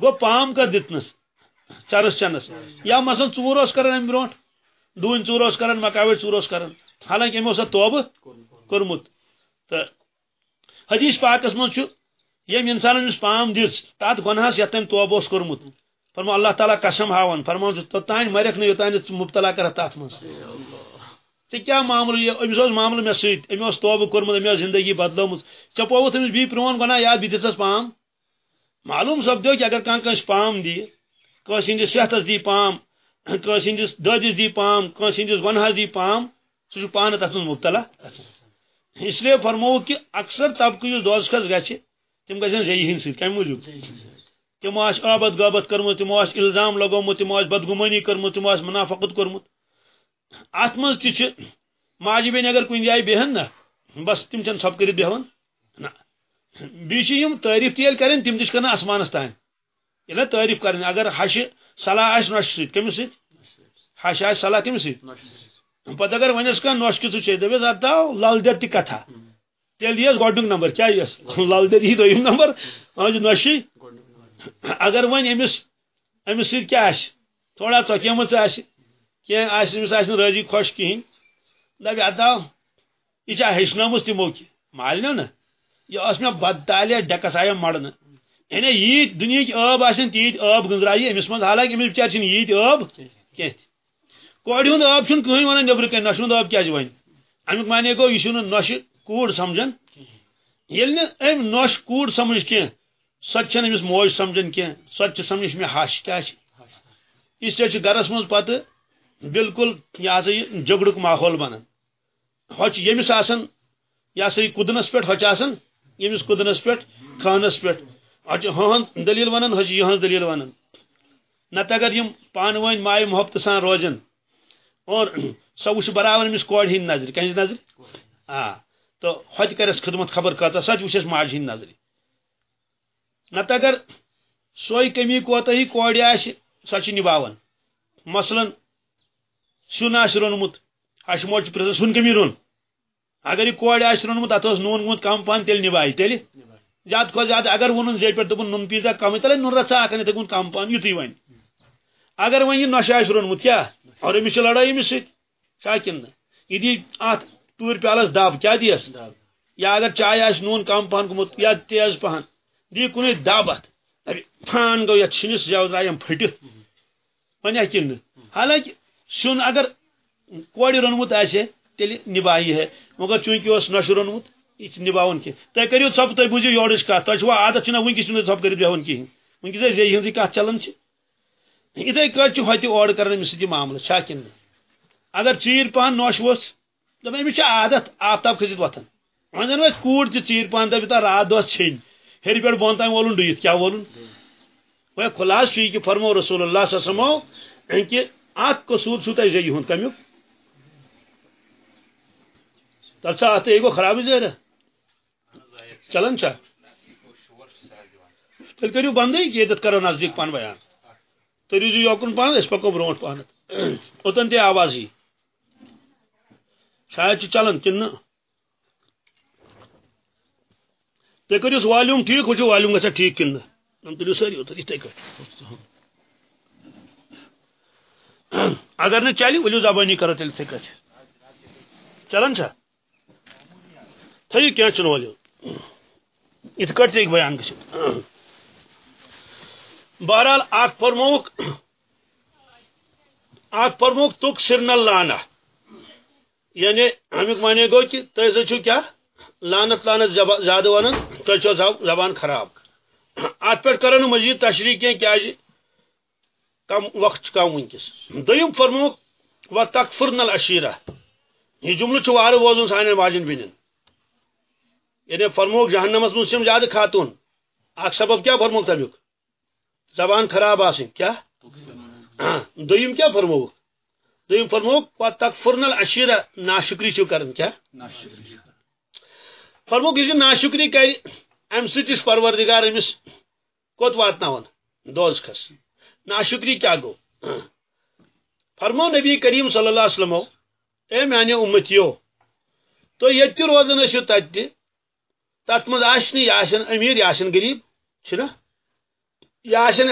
گو پام کر دتنس، چرس چنس یا مثلا ژور اس کران ام برو ڈون ژور اس کران مکاوٹ ژور اس کران۔ حالانکہ امو سا توبہ کورمت۔ تو حدیث پاکس من یم انسان امس پام دس تات گناہس یت تم توبہ اس کورمت۔ فرمو، اللہ تعالیٰ قسم ہاون فرمو توتان مرک نی یوتان مبتلا کر تات من ژے کیا معاملہ یہ؟ امس معاملہ مے سۭتۍ أمۍ اوس توبہٕ کوٚرمُت أمۍ ٲس زندگی بدلٲومٕژ ژےٚ پووُتھ أمِس بیٚیہِ پرٛون گۄناہ یاد بیٚیہِ دِژَس پام؟ معلوٗم سپدیو کہ اگر کانٛہہ کٲنٛسہِ پام دِیہِ کٲنٛسہِ ہٕنٛدِس صحتس دی پام کٲنٛسہِ ہٕنٛدِس دٲدِس دی پام کٲنٛسہِ ہٕنٛدِس گۄنہس دی پام سُہ چھُ پانہٕ تتھ منٛز مبتلا۔ اس لیے فرمووُکھ کہ اکثر طبقہٕ یُس دوزخس گژھِ تِم گژھن زیٚیہِ ہٕنٛدۍ سۭتۍ کمہِ موٗجوٗب تمو آبد غابت کرمت تمو الزام لگومت تمو بدگمانی کرمت تمو منافقت کورمت ات من تہ ماجہ بین اگر کن جائیں بہن نا بس تم چھ ژھپ کر بہن نا بیچ تعریف تیل کریں تم تہ کرنا آسمانس تان یہ تعریف کریں اگر ہش صلاح آس نوش ست کمس ست ہش آس صلاح کمس ست پتہ اگر ونس کھانا نوش کت ٹھیک دپس اتھا لل دید تہ کتھا۔ تیل یس گۄڈنیُک نمبر کیا یس (laughs) لل دید یہ دوٚیِم نمبر۔ جی نوشی، اگر ون امس امس سۭتۍ کیٛاہ آسہِ؟ تھوڑا ژۄکیمٕژ آسہِ۔ کینٛہہ آسہِ أمِس آسہِ نہٕ رٲضی خۄش کِہیٖنۍ یہ چھا ہیچنمس تمو کی؟ مالنو نا؟ یہ اس میں بد تعلیہ ڈکس آیا مرن یعنی یہ دنیا کی آب آسن تیت آب گنزرائی امس من حالانکہ امس بچار یت آب کی کوڑ ہند آب چھن کہیں ونان نبر کن نشن آب کیا ون امیک معنی گو یہ نوش کوڑ سمجھن۔ یل ام نوش کوڑ سمجھ کی سو امس موج سمجھن کی سو سمجھ میں ہش کیا اس لیے گرس من پتہ بالکل یہ سا یہ جگڑک ماحول بنان ہوچ یمس آسان یہ سا یہ کدنس پہ ہوچ آسان یمس کدنس پہ خانس پہ ہوچ ہہن دلیل ونان ہوچ یہن دلیل ونان نت اگر یم پان ون مائے محبت سان روزن، اور (clears throat) سو وچ برابر امس کوڑ ہند نظر۔ کہنز نظر؟ آ، تو ہوت کرس خدمت خبر کتا سچ وچس ماج ہند نظر۔ نت اگر سوئی کمی کوتا ہی کوڑ آس سچ نباون مثلا سیون آس رونمت ہش موج پرس سن کمی رون. اگر یہ کوڑ آس رونمت ات نون گوت کم پہن تیل نبائی تیل زیادہ کھو زیادہ اگر ون زیر پہ دن نون پیزا کم تیل نون رژا اکن تک کم پہن یتھی ون اگر ون یہ نش آس رونمت کیا؟ اور امس لڑائی امس سا کن یہ دی ات ٹور پیالس دب کیا دیس یا اگر چائے آس نون کم پہن گومت یا تیز پہن. دی کن دب ات پھان گو یت شنس رایم پھٹت ون کن. حالانکہ سن اگر کوڑ رونمت آسے تیل نباہی ہے۔ مگر چونکہ اس نش رونمت یہ نباون کی تھی کرو ژھپ تھی بوزو یورچ کت تہ عادت چھنا ونکس چھو ژھپ کر بہن کہین ونکس زی ہن کت چلان اتھے کٹ ہوتہ اور کر امس سۭتۍ معاملہ چھا کن اگر چیر پہن نوش ؤژھ دپ أمِس چھِ عادت آفتاب کھٔسِتھ وۄتھان وۄنۍ زن أسۍ کوٗر تہِ ژیٖر پہن دپہِ تا رات دۄہ ژھیٚنۍ ہیٚرِ پٮ۪ٹھ بۄن تام وولُن ڈُیِتھ کیٛاہ وولُن وۄنۍ خلاص چھُ یہِ کہِ فرمو رسول اللہ صلی کہِ اکھ قصوٗر چھُو تۄہہِ زیٚیہِ ہُنٛد کمیُک تل سا اتھ گو خراب زیرہ چلان چھا تیل کریو بندے کہ یتھ کرو نزدیک پان بیان تھی روزو یوکن پہن اس پکو برونٹ پہن اوتن تی آواز ہی۔ شاید چلان کن تھی کریو والیوم ٹھیک وچو والیوم گژھا اچھا ٹھیک کن نم تلیو ساری اوتر اتھے کٹ اگر نہ چلی ولو زبانی کرو تیل اتھے کٹ چلان چھا تھیو کیا چھ ولو ات کٹ تے بیان گژھِ بہرحال اخ فرموک اخ فرموک تک سرنل لانا۔ یعنی امیک معنی گو کہ تھی چھو کیا؟ لانت لانت زیادہ ونان تھی چھو زبان خراب۔ ات پہ کرو مزید تشریح کی کیا کم وقت کم ونکس دم فرموک و تکفرن العشیرہ یہ جملہ وار بوزن سان واجن بین یعنی فرموک، جہنمس من زیادہ خاتون اخ سبب کیا فرموک تمیک زبان خراب آسن کیا؟ ہاں دویم کیا فرموک؟ دویم فرموک و تکفرن العشیرہ ناشکری چھو کرن، کیا؟ فرموک یہ ناشکری کر ام ست پروردگار امس کوت واتناون دوز ناشکری کیا گو؟ فرمو نبی کریم صلی اللہ علیہ وسلم، اے میانہ امتیو، تو یہ روزان ٲسِو تتہِ تہِ تتھ منٛز آسہِ نہٕ یہِ آسن أمیٖر یہِ آسن غریٖب چھُنہ یہِ آسن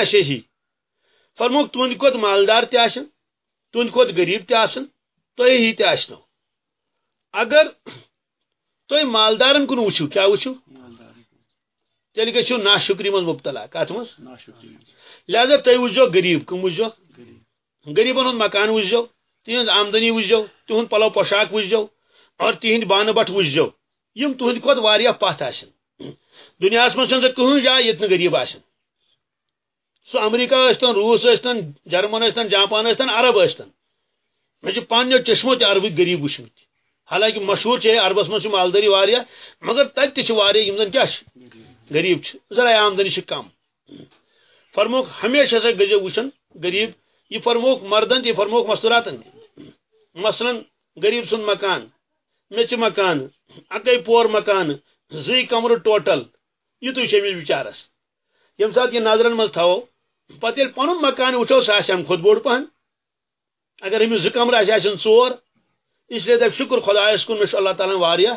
فرموک تُہنٛدِ کھۄتہٕ مالدار تہِ آسن تُہنٛدِ کھۄتہٕ غریٖب تہِ آسن تۄہہِ ہی تہِ آسنو اگر تُہۍ مالدارن کُن وٕچھِو کیٛاہ وٕچھِو تیٚلہِ گٔژھِو ناشُکری منٛز مُبتلا کتھ منٛز لہذا تُہۍ وٕچھزیو غریٖب کٕم وٕچھزیو غریٖبن ہُنٛد مکان وٕچھزیو تہنٛز آمدنی وٕچھزیو تِہُنٛد پلو پوشاک وٕچھزیو اور تِہنٛدۍ بانہٕ بٹھ وٕچھزیو یم تُہنٛدِ کھۄتہٕ واریاہ منٛز چھنہٕ سۄ کٕہٕنۍ جاے ییٚتہِ نہٕ غریٖب آسن سُہ امریکہ ٲسۍتن روٗس ٲسۍتن جرمن ٲسۍتن جاپان ٲسۍتن عرب ٲسۍتن مےٚ چھِ پننیو چشمو تہِ عربٕکۍ غریٖب وٕچھمٕتۍ حالانکہ مشہوٗر چھِ عربس منٛز چھِ مالدٲری واریاہ مگر تتہِ تہِ چھِ واریاہ یِم زن کیٛاہ چھِ غریٖب چھِ، ذرا آمدنی چھِ کم۔ فرموک ہمیشہ ہسا گٔژھِو وٕچھن غریٖب، یہ فرموک مردن تہِ فرموک مستوراتن۔ تہِ مثلاً غریٖب سُنٛد مکان میٚژِ مکان اکے پور مکان زٕے کمرٕ ٹوٹل یُتُے چھُ أمِس بِچارس ییٚمہِ ساتہٕ یہِ نظرن منٛز تھاوو پتہٕ ییٚلہِ مکان وٕچھو سُہ آسہِ اَمہِ پہن۔ اگر أمِس زٕ کمرٕ آسن ژور اس لیے دپ شکر خدایس کُن مےٚ چھُ اللہ تعالیٰ واریاہ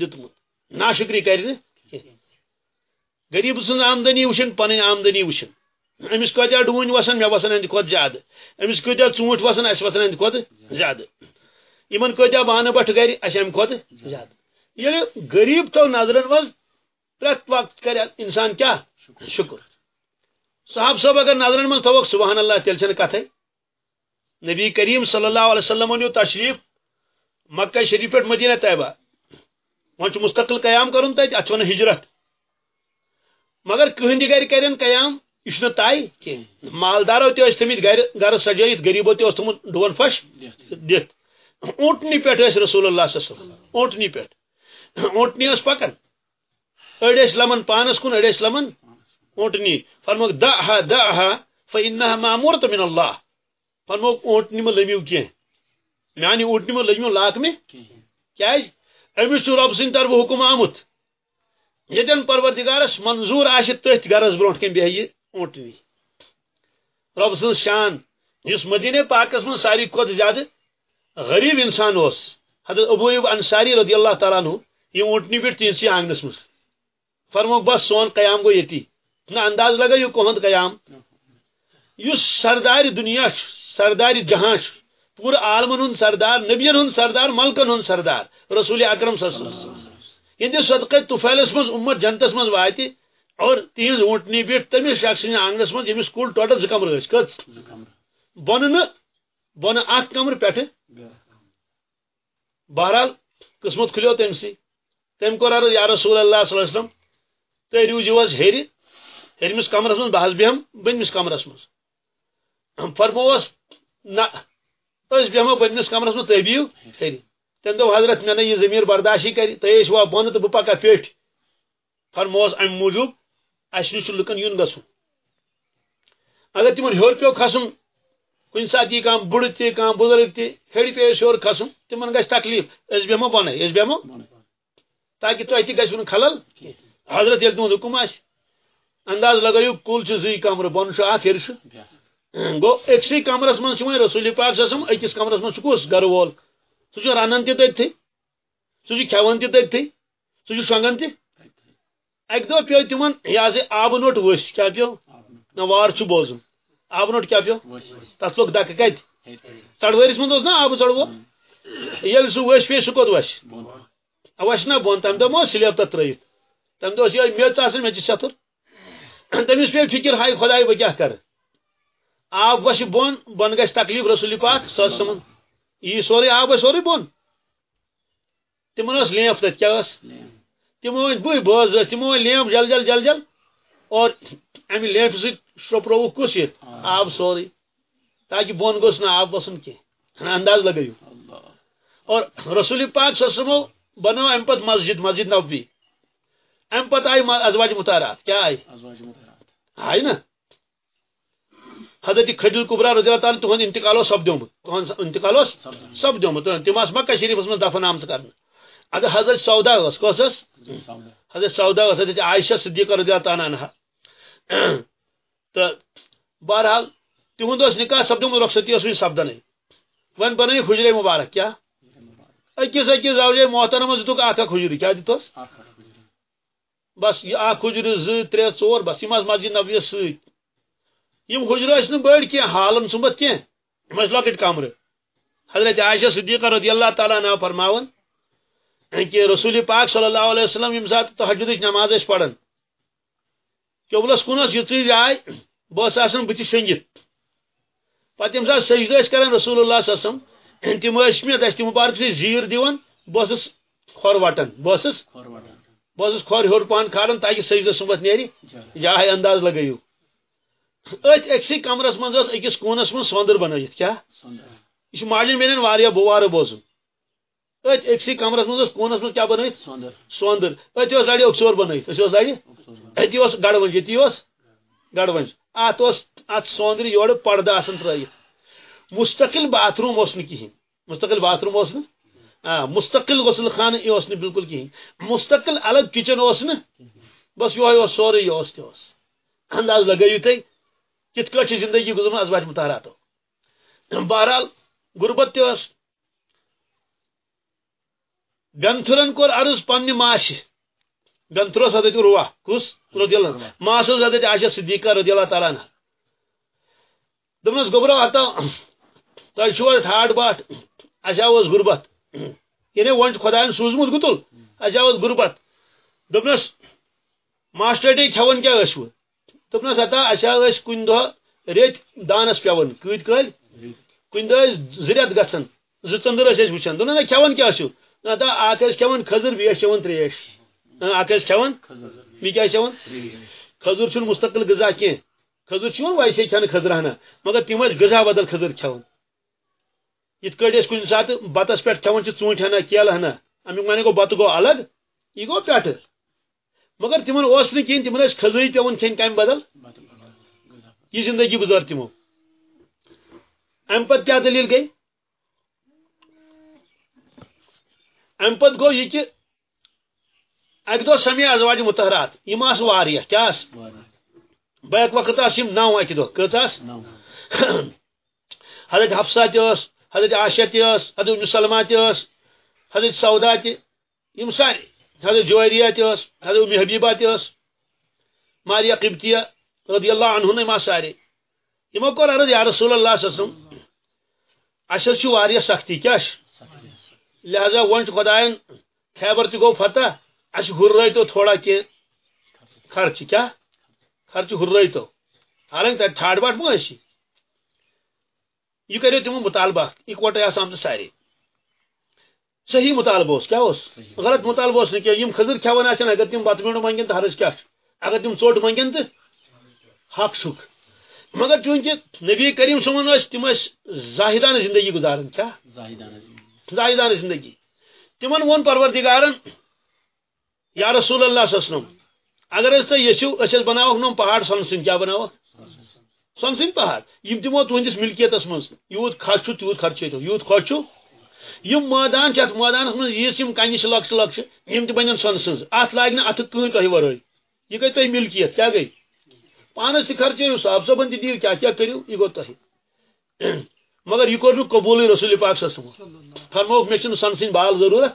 دیُتمُت ناشکری کرِ غریٖب سٕنٛز آمدنی وٕچھن، پنٕنۍ آمدنی وٕچھن۔ أمِس کۭتیاہ ڈوٗنۍ وسان مےٚ وسان اَندِ کھۄتہٕ زیادٕ۔ أمِس کۭتیاہ ژوٗنٛٹھۍ وسان اَسہِ وسان اَندِ کھۄتہٕ زیادٕ۔ یمن کۭتیاہ بانہٕ بٹھ گرِ، اَسہِ امہِ کھۄتہٕ زیادٕ۔ یعنی غریب تو نظرن مز پریت وقت کر انسان کیا شکر۔ صاحب صاحب اگر نظرن مز تھوک سبحان اللہ تیل چھ کتھے۔ نبی کریم صلی اللہ علیہ وسلم نیو تشریف مکہ شریف پہ مدینہ طیبہ۔ وہاں مستقل قیام کرن تت ات ہجرت۔ مگر کہند گر کرن قیام یہ تائی کی مالدارو تہ تمت گر گر سجائت غریبو تہ تمت ڈون فش دت اونٹنی پہ رسول اللہ صلی اللہ علیہ وسلم۔ اونٹنی پہ اونٹنی اس پکن۔ اڑ لمن پانس کن اڑ لمن اونٹنی فرموک دعها دعها فإنها مامورة من الله۔ فرموک اونٹنی میں لمیو کی میانی اونٹنی میں لمیو لاک میں کیا رب سن طرف حکم آمت۔ یتن پروردگارس منظور آش تھی گرس برو کن بہ یہ اونٹنی رب سن شان اس مدینہ پاکس من ساری کھت زیادہ غریب انسان اس حضرت ابو انصاری رضی اللہ تعالیٰ عنہ، یہ اونٹنی پہ تین سی آنگنس مز فرموک بس سون قیام گو یتی. نہ انداز لگا یہ کہند قیام. اس سردار دنیا سردار جہاں پورا عالمن ہند سردار نبین ہند سردار، ملکن ہند سردار. رسول اکرم صلی اللہ علیہ وسلم. یہ صدقہ طفیلس مز امت جنتس مز وات اور تہذ اونٹنی بیٹھ تمس شخص آنگنس مز یمس کل ٹوٹل زٕ کمر ٲسۍ کٔژ بۄنہٕ نہٕ بۄنہٕ اکھ کمر پٮ۪ٹھٕ بہرحال قسمت کھلیو تٔمسٕے تٔمۍ کوٚر عرض یا رسول اللہ صلی اللہ علیہ وسلم تُہۍ روٗزِو حظ ہیٚرِ ہیٚرمِس کمرس منٛز بہٕ حظ بیٚہمہٕ بٔنمِس کمرس منٛز۔ فرمووس نہ أسۍ بیٚہمو بٔنمِس کمرس منٛز تُہۍ بِہِو ہیٚرِ تٔمۍ دوٚپ حضرت مےٚ نہٕ یہِ زٔمیٖن برداشی کرِ تُہۍ ٲسوا بۄنہٕ تہٕ بہٕ پکا پیٚٹھۍ فرمووس امہِ موٗجوٗب اَسہِ نِش لُکن یُن گژھُن اگر تِمن ہیوٚر پیٚو کھسُن کُنہِ ساتہٕ یی کانٛہہ بُڑٕ تہِ کانٛہہ بُزرگ تہِ ہیٚرِ پیٚیہِ اَسہِ ہیوٚر کھسُن تِمن گژھِ تکلیف۔ أسۍ بیٚہمو بۄنٕے أسۍ بیٚہمو تاکہِ تۄہہِ تہِ گژھِوٕ خلل حضرت ییٚلہِ تُہُنٛد حُکم آسہِ انداز لگٲیِو کُل چھُ زٕے کمرٕ بۄنہٕ چھُ اکھ ہیٚرِ چھُ گوٚو أکسٕے کمرس وۄنۍ رسوٗل پاک سم أکِس کمرس منٛز چھُ کُس گرٕ وول سُہ چھُ رنان تہِ تٔتھٕے سُہ چھُ تہِ تٔتھٕے سُہ چھُ شۄنگان تہِ اکہِ دۄہ پیٚو تِمن یہِ ہسا آبہٕ نوٚٹ ؤسۍ کیٛاہ پیٚو نہ وار چھُ بوزُن آبہٕ نوٚٹ کیٛاہ پیٚو تتھ لوٚگ دکہٕ کتہِ منٛز اوس نا آبہٕ ژڑوو ییٚلہِ سُہ ؤسۍ پیٚیہِ سُہ کوٚت وسہِ وسہِ نا بۄن تمہِ دۄہ ما سلیب تتھ ترٲیِتھ تمہِ دۄہ ٲس یِہوے میژ آسان میژِ چھتُر تٔمِس پیٚیہِ فِکر ہاے خۄداے بہٕ کیٛاہ کرٕ آب وسہِ بۄن بۄن گژھِ تکلیف رسول پاک سۄ ٲس یی سورُے آب بۄن تمن ٲس لیمپ کیٛاہ ٲس تمو بٕے ٲسۍ تمو لیمپ جل جل جل جل. اور امہِ لیمپہِ سۭتۍ شوٚپرووُکھ کُس یہِ آب سورُے تاکہِ بۄن گوٚژھ نہٕ آب وسُن کینٛہہ انداز لگٲیِو اور رسول پاک سسمو بنٲو امہِ پتہٕ مسجد مسجد نبوی. امہِ پتہٕ آیہِ ازواج متارات کیٛاہ آیہِ آیہِ نا؟ حضرت خدیل کبرا رضی اللہ تعالیٰ تہد انتقال سپدومت انتقال سپدومت تم مکہ شریفس من دفن آمت کرنے اگر حضرت سودا اس کس حضرت سودا حضرت عائشہ صدیقہ رضی اللہ تعالیٰ عنہ. تو بہرحال تہد نکاح سپدومت رخصتی اس سپدن ون بنائی حجر مبارک کیا؟ اکس اکس زوجے محترم دتک اکھ اکھ حجر کیا دتس بس یہ اکھ حجر زٕ ترٛےٚ ژور بس یم مسجد نبویس سۭتۍ یم حجر ٲسۍ بڑ کی حالن سمت کی لکٹ کمر حضرت عائشہ صدیقہ رضی اللہ تعالیٰ عنہ فرماون کہ رسول پاک صلی اللہ علیہ وسلم یم سات تحجد نماز اس پڑھن۔ قبلس کن یہ جائے بس آسان بت شنگت پتہ یم سات سجد کران رسول اللہ صلی اللہ علیہ وسلم تم مے دست مبارک سے زیر دیون بہس کھور وٹان بہس بہس کھور ہور پان کھارن تاکہ سجدہ سمت نیری۔ جائے انداز لگیو۔ ات اکسی کمرس من اکس کونس من سوندر بنائت کیا؟ یہ ماجن بین واریاہ بوار بوزن. ات اکسی کمرس من کونس من کیا بنائت سوندر. ات لڑ اکسور بنائت اس لڑ اتھی گڑ ونج یہ گڑ ونج ات ات سوندر یور پردہ آسان ترائت مستقل باتھ روم اس کہین مستقل باتھ روم اس مستقل غسل خانہ یہ بالکل کہین مستقل الگ کچن اس بس یہ سورے یہ تہ انداز لگیو تھی کت کٹ زندگی گزرن ازواج متحراتو بہرحال غربت تس گنتھرن کور عرض پنہ ماش گنتھرس حضرت روا کس رضی اللہ ماس حضرت عائشہ صدیقہ رضی اللہ تعالیٰ عنہ دپنس گوبرو ہتا تہ چھو ٹھاٹ باٹ اچھا اس غربت یعنی ون خدائن سوزمت گتل اچھا اس غربت دپنس ماسٹرٹی کھون کیا ٲسوٕ دوٚپنس ہتا اچھا ٲسۍ کُنہِ دۄہ رٮ۪تۍ دانس پیوان کۭتۍ کٲلۍ کُنہِ دۄہ ٲسۍ زٕ رٮ۪تھ گژھان زٕ ژٔندٕر ٲسۍ أسۍ وٕچھان دوٚپُن نہ کھٮ۪وان کیٛاہ چھُ نتا اکھ ٲسۍ کھٮ۪وان کھٔزٕر بیٚیہِ ٲسۍ چٮ۪وان تریش اکھ ٲسۍ کھٮ۪وان بیٚیہِ کیٛاہ ٲسۍ چٮ۪وان کھٔزٕر چھُنہٕ مستقل غذا کینٛہہ کھٔزٕر چھُ یِوان ویسے کھٮ۪نہٕ خٔزٕر ہنا مگر تِم ٲسۍ غذا بدل کھٔزٕر کھٮ۪وان یِتھ کٲٹھۍ أسۍ کُنہِ ساتہٕ بتس پٮ۪ٹھ کھٮ۪وان چھِ ژوٗنٛٹھۍ ہنا کیلہٕ ہنا امیُک معنی گوٚو بتہٕ گوٚو الگ یہِ گوٚو پٮ۪ٹھٕ مگر تمن تمن ٲسۍ کھٔزٕرٕے پیوان کھٮ۪نۍ کامہِ بدل۔ یہ زندگی گزار تمو۔ ام پتہٕ کیٛاہ دلیل گئی ام پتہٕ گوٚو یہِ کہِ اکہِ دۄہ سمے ازواج متحرات یِم آسہٕ واریاہ۔ کیٛاہ آسہٕ؟ بیک وقت یِم نو اکہِ دۄہ۔ کٔژ آسہٕ؟ (clears throat) حضرت حفصہ تہِ ٲس حضرت عاشہ تہِ ٲس حضرت سلمہ تہِ ٲس حضرت سودا تہِ یِم سارے۔ حضرت جویریہ تہِ ٲس حضرت ام حبیبہ تہِ ٲس قبطیہ رضی اللہ عنہ ما سارے یمو کوٚر عرض یا رسول اللہ صلی اللہ علیہ وسلم. اَسہِ حظ سختی کیٛاہ لہذا وۄنۍ چھُ خۄدایَن خیبر تہِ گوٚو فتح اَسہِ ہُررٲیتو تھوڑا کینٛہہ خرچہٕ کیٛاہ خرچہٕ ہُررٲیتو حالانکہِ تَتہِ ٹھاٹھ باٹھ ما ٲسی یہ کریو تمو مطالبہ اکوٹے آس سارے. صحیح مطالبہ اس کیا اس؟ غلط مطالبہ اس کہ یم خضر کھیون آسن اگر تم بت میونڈ منگن تو حرج کیا؟ اگر تم ژوٹ منگن تو حق چھک مگر چونکہ نبی کریم صن تم زاہدانہ زندگی گزارن کیا؟ زاہدانہ زندگی۔ تمن وون پروردگارن یا رسول اللہ صلی اللہ علیہ وسلم اگر اس تہ یچو اس بناوک نم پہاڑ سن سن کیا بناوک سن سن پہاڑ۔ یم تمو تہندس ملکیتس من یوت خرچ چھو تیوت خرچ تو یوت خرچ چھو یم میدان چھ میدانس من یس یم کنہ لکش لکش یم تہ بنن سن سن ات لاگ نہ ات کہن تہ ورٲے یہ گئی تہ ملکیت۔ کیا گئی؟ پانس تہ خرچو صاحب صاحبن تہ دیو۔ کیا کیا کریو؟ یہ گو تہ (clears throat) مگر یہ کور قبول رسول پاک صلی اللہ علیہ وسلم۔ فرموک مے چھ سن سن بال ضرورت۔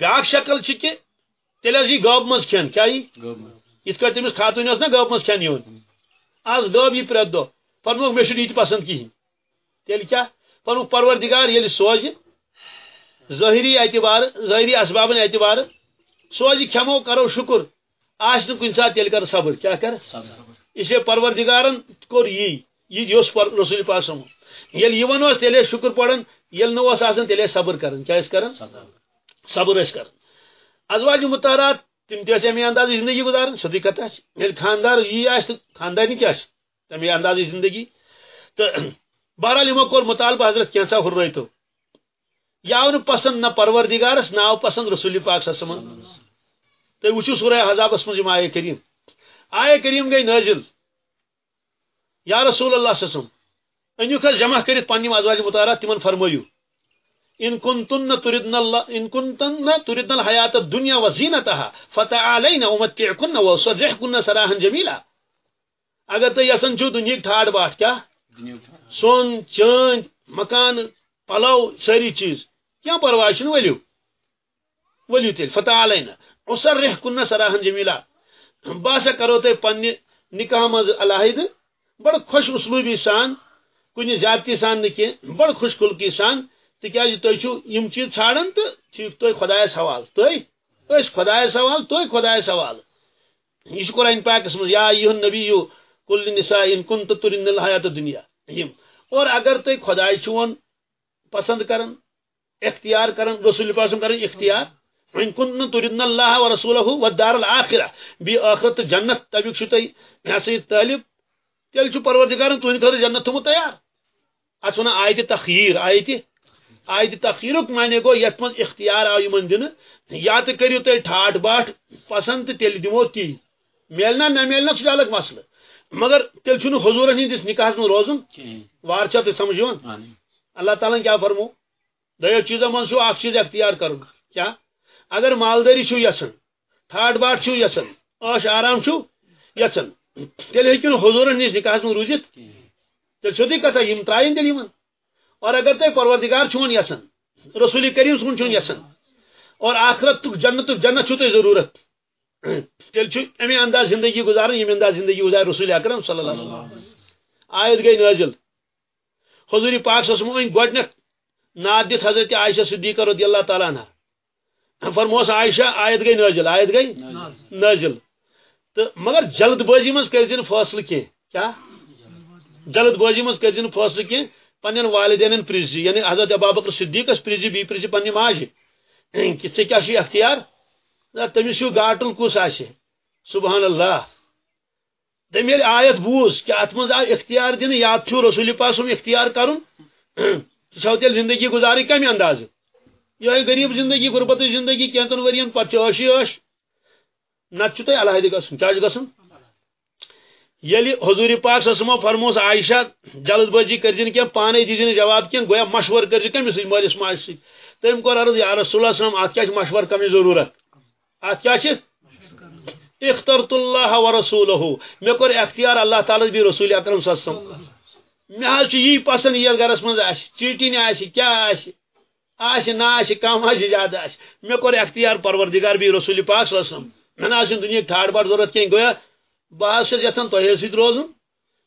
بیاکھ شکل چھ کہ تیل یہ گوب مز کھین۔ کیا یہ؟ یت کر تمس خاتون اس نا گوب مز کھین یون۔ آز گوب یہ پرت دو۔ فرموک مے چھ یہ پسند کہین تیل کیا؟ فرموک پروردگار یل سوز ظاہری اعتبار، ظاہری اسبابن اعتبار سوز کھمو کرو شکر آس کن سات تیل کر صبر، کیا کر؟ اسے پروردگارن کور یہ یہ یوس رسول پاک سمو یل یہ ون تیلے شکر پڑن یل نو آسان تیلے صبر کرن، کیا اس کرن؟ صبر اس کرن۔ ازواج متحرات، تم تیسے امی اندازی زندگی گزارن سدی کتا یل خاندار یہ آس خاندانی کیا تمی اندازی زندگی۔ تو بہرحال یمو کور مطالبہ حضرت کینسا ہر تو۔ یا پسند نہ پروردگارس ناو پسند رسول پاک صلی اللہ علیہ وسلم۔ تو وچھو سورہ حزابس من آئے کریم۔ آئے کریم گئی نازل۔ یا رسول اللہ صلی اللہ علیہ وسلم انیوک جمع کرت پنم ازواج مطالعہ تمن فرمایو ان کنتن تردن اللہ، ان کنتن تردن الحیات الدنیا وزینتها فتعالین امتعکن وصرحکن سراحا جمیلا۔ اگر تو یسن چھو دنیا ٹھاڑ باٹ کیا؟ سون، چاند، مکان پلو ساری چیز. کیا پرواہ چھ ولو ولو تیل فتعالین اسرحکن سراحا جمیلا. باسا کرو تے پنہ نکاح مز علیحد بڑ خوش اسلوبی سان. کن زیادتی سان نی بڑ خوش کلکی سان. تکیاز جی تھی یم چیز ژھانڈان تو تھی خدایس حوال تھی اس خدایس حوال تھی خدایس حوال یہ قرآن پاکس مز، یا یہ نبی یو کل نساء ان کن تو ترین الحیات دنیا۔ اور اگر تھی خدائے چون پسند کرن، اختیار کرن، رسول پاسم کرن، اختیار۔ ان کن ترین اللہ و رسولہ و دار الاخرہ بی آخرت جنت تبیک چھو تھی یہ سا طالب تیل چھ پروردگارن تہند خاطر جنت تھومت تیار۔ ات ونان آیت تخیر۔ آیت آیت تخیرک معنی گو، یت من اختیار آو یمن دن۔ یا تو کریو تھی ٹھاٹ باٹ، پسند تو تیل دمو تی میلنا، نہ میلنا سہ الگ مسئلہ۔ مگر تیل چھ حضور ہندس نکاح من روزن؟ وار چھا تھی سمجھ اللہ تعالیٰ کیا فرمو؟ دو چیزوں من چھو اخ چیز اختیار کرو کیا؟ اگر مالداری چھو یسن ٹھاٹ باٹ چھو یسن عش آرام چھو یسن تیل ہوں حضور نش نکاح من روزت؟ تیل سیودی کتھا یم ترائن تیل یمن اور اگر تھی پروردگار چھون یسن رسول کریم سن چھون یسن اور آخرت تک جنت جنت چھو تھی ضرورت۔ تیل امی انداز زندگی گزارن یم انداز زندگی گزار رسول اکرم صلی اللہ علیہ وسلم۔ آیت گئی نازل۔ حضور پاک صلی اللہ علیہ وسلم گۄڈنیٚتھ ناد دت حضرت عائشہ صدیقہ رضی اللہ تعالیٰ عنہ۔ فرموس عائشہ، آیت گئی نازل۔ آیت گئی نازل۔ تو مگر جلد بازی مز کر فاصلہ کی کیا؟ جلد بازی مز کر فاصلہ کی پنن والدین پرزی یعنی حضرت ابابکر صدیقس پرزی بی پرزی پنہ ماجہ کہ ژے کیا اختیار؟ تمس ہوں گاٹل کس آ سبحان اللہ۔ تم یل آیت بوز کہ ات مز آو اختیار دن یا چھو رسول پاک اختیار کرن چھو تیل زندگی گزاری کمی انداز۔ یہ غریب زندگی، غربت زندگی کینچن ورین پتہ عشی عش نت تھی علیحدہ گھن کیا گھن یل حضور پاک سسمو فرموس عائشہ جلد بازی کر کی پانے دی جواب کی گویا مشور کر کمس مالس ماج سی تم کور عرض، یا رسول اللہ وسلم ات کیا مشور کمی ضرورت۔ ات کیا اخترت اللہ و رسولہ مے کور اختیار اللہ تعالی بھی رسول اکرم صلی اللہ علیہ وسلم مے حظ یہ پسند یہ گرس من آس چیٹی نہ آس کیا آس آس نہ آس کم آس زیادہ آس مے کور اختیار پروردگار بھی رسول پاک صلی اللہ علیہ وسلم۔ مے نہ دنیا ٹھاڑ باڑ ضرورت کہیں گویا بہت چھس یژھان تۄہے سۭتۍ روزُن۔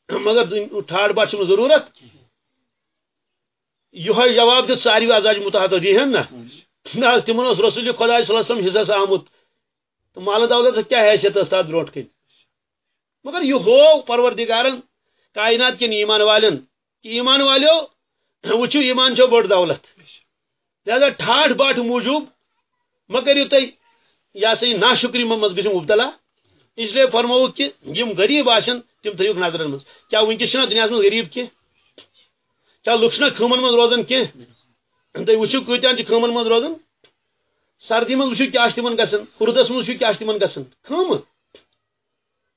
مگر ٹھاڑ باڑ چھُم ضروٗرت۔ یہوے جواب دیُت ساروی ازاج متحد دیہن نا۔ نہ حظ تمن اوس رسول خدا صلی اللہ علیہ وسلم حصس آمُت تو مال دولت کیا حیثیت ٲس تتھ برونٛٹھ مگر یہ ہو پروردگارن، کائنات کٮ۪ن ایمان والٮ۪ن کہ ایمان والیو وٕچھِو ایمان چھو بٔڑ دولت۔ لہذا ٹھاٹھ باٹھ موٗجوٗب مہ کٔرِو تُہۍ یہ ہسا یہ ناشکری منٛز گژھِو مبتلا۔ اس لیے فرمو کہ یم غریب آشن، تم تھوک نظر من کیا ونکس دنیا من غریب کی کیا لکھ خمن من روزان کی تھی وچو کتان خمن من روزان سردی من وچو کیا تمن گھن ہردس من وچو کیا تمن گھن خم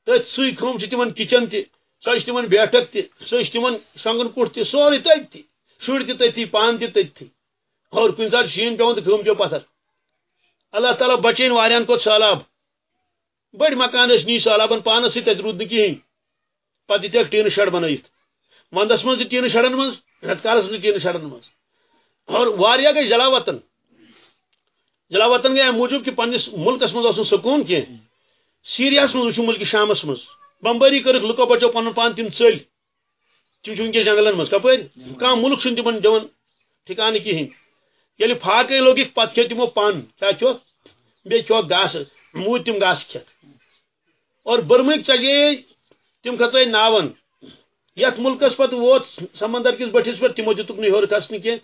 تھی سی خم تمن کچن تہ سو تمن بیٹھک تہ سو تمن شنگن کٹ تہ سورے تھی شر تہ تھی پان تہ تھی اور کن سات شین پیون تو خم پیو پتھر. اللہ تعالیٰ بچین وارن کو سہلاب بڑ مکان نی سہلابن پانس سی تت رود کہین پتہ دتک ٹین شڑ بنائت وندس من ٹین شڑن من رت کالس من ٹین شڑن من اور واریا گئی جلاوطن. جلاوطن گئی موجود کہ پنس ملکس من سکون کی سیریاس من وچھ ملک شامس من بمباری کرک لکو بچو پن پان تم ژل تم ونکس جنگلن من کپر کم ملک چھ تمن دون ٹھکانہ کہین یل یعنی فاقے لوگک پتہ کھو تمو پن کیا چھ بی چھ گاس موت تم گاس کھت اور برمک چگے تم کھے ناون۔ یت ملکس پہ ووت، سمندر کس بٹھس پہ تمو دتک نہیں ہور کھسن کی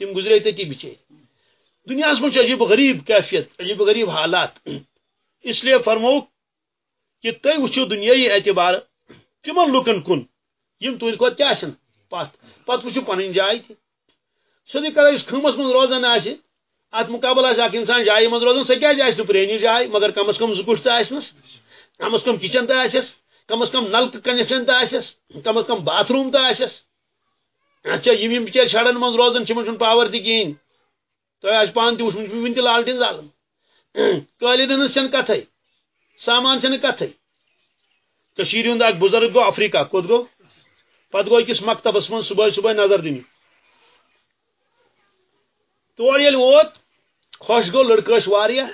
تم گزرے تتی بچے دنیا من عجیب غریب کیفیت، عجیب غریب حالات۔ اس لیے فرمو کہ تھی وچھو دنیای اعتبار تمن لکن کن؟ یم تہند کھت کیا پت پت وچھو پن جائے تہ۔ سیودی کر اس خمس من روزان آسہ ات مقابل آ انسان جائے من روزان سہ کیا پرانی جائے مگر کم از کم زکٹ تو آسنس، کم از کم کچن تو آسس کم از کم نلکہ کنیکشن تو آسس کم از کم باتھ روم تو آسس اچھا یم بچار شڑن من روزان چھ پاور تہ کہین تہ آج پان تہ ون تہ لالٹین زالن قالین ہنس چھ کتھے سامان چھ کتھے کشیر ہند اک بزرگ گو افریقہ کوت گو؟ پتہ گو أکس مکتبس من صبح صبح نظر دن تور یل ووت خوش گو لڑکہ واریا۔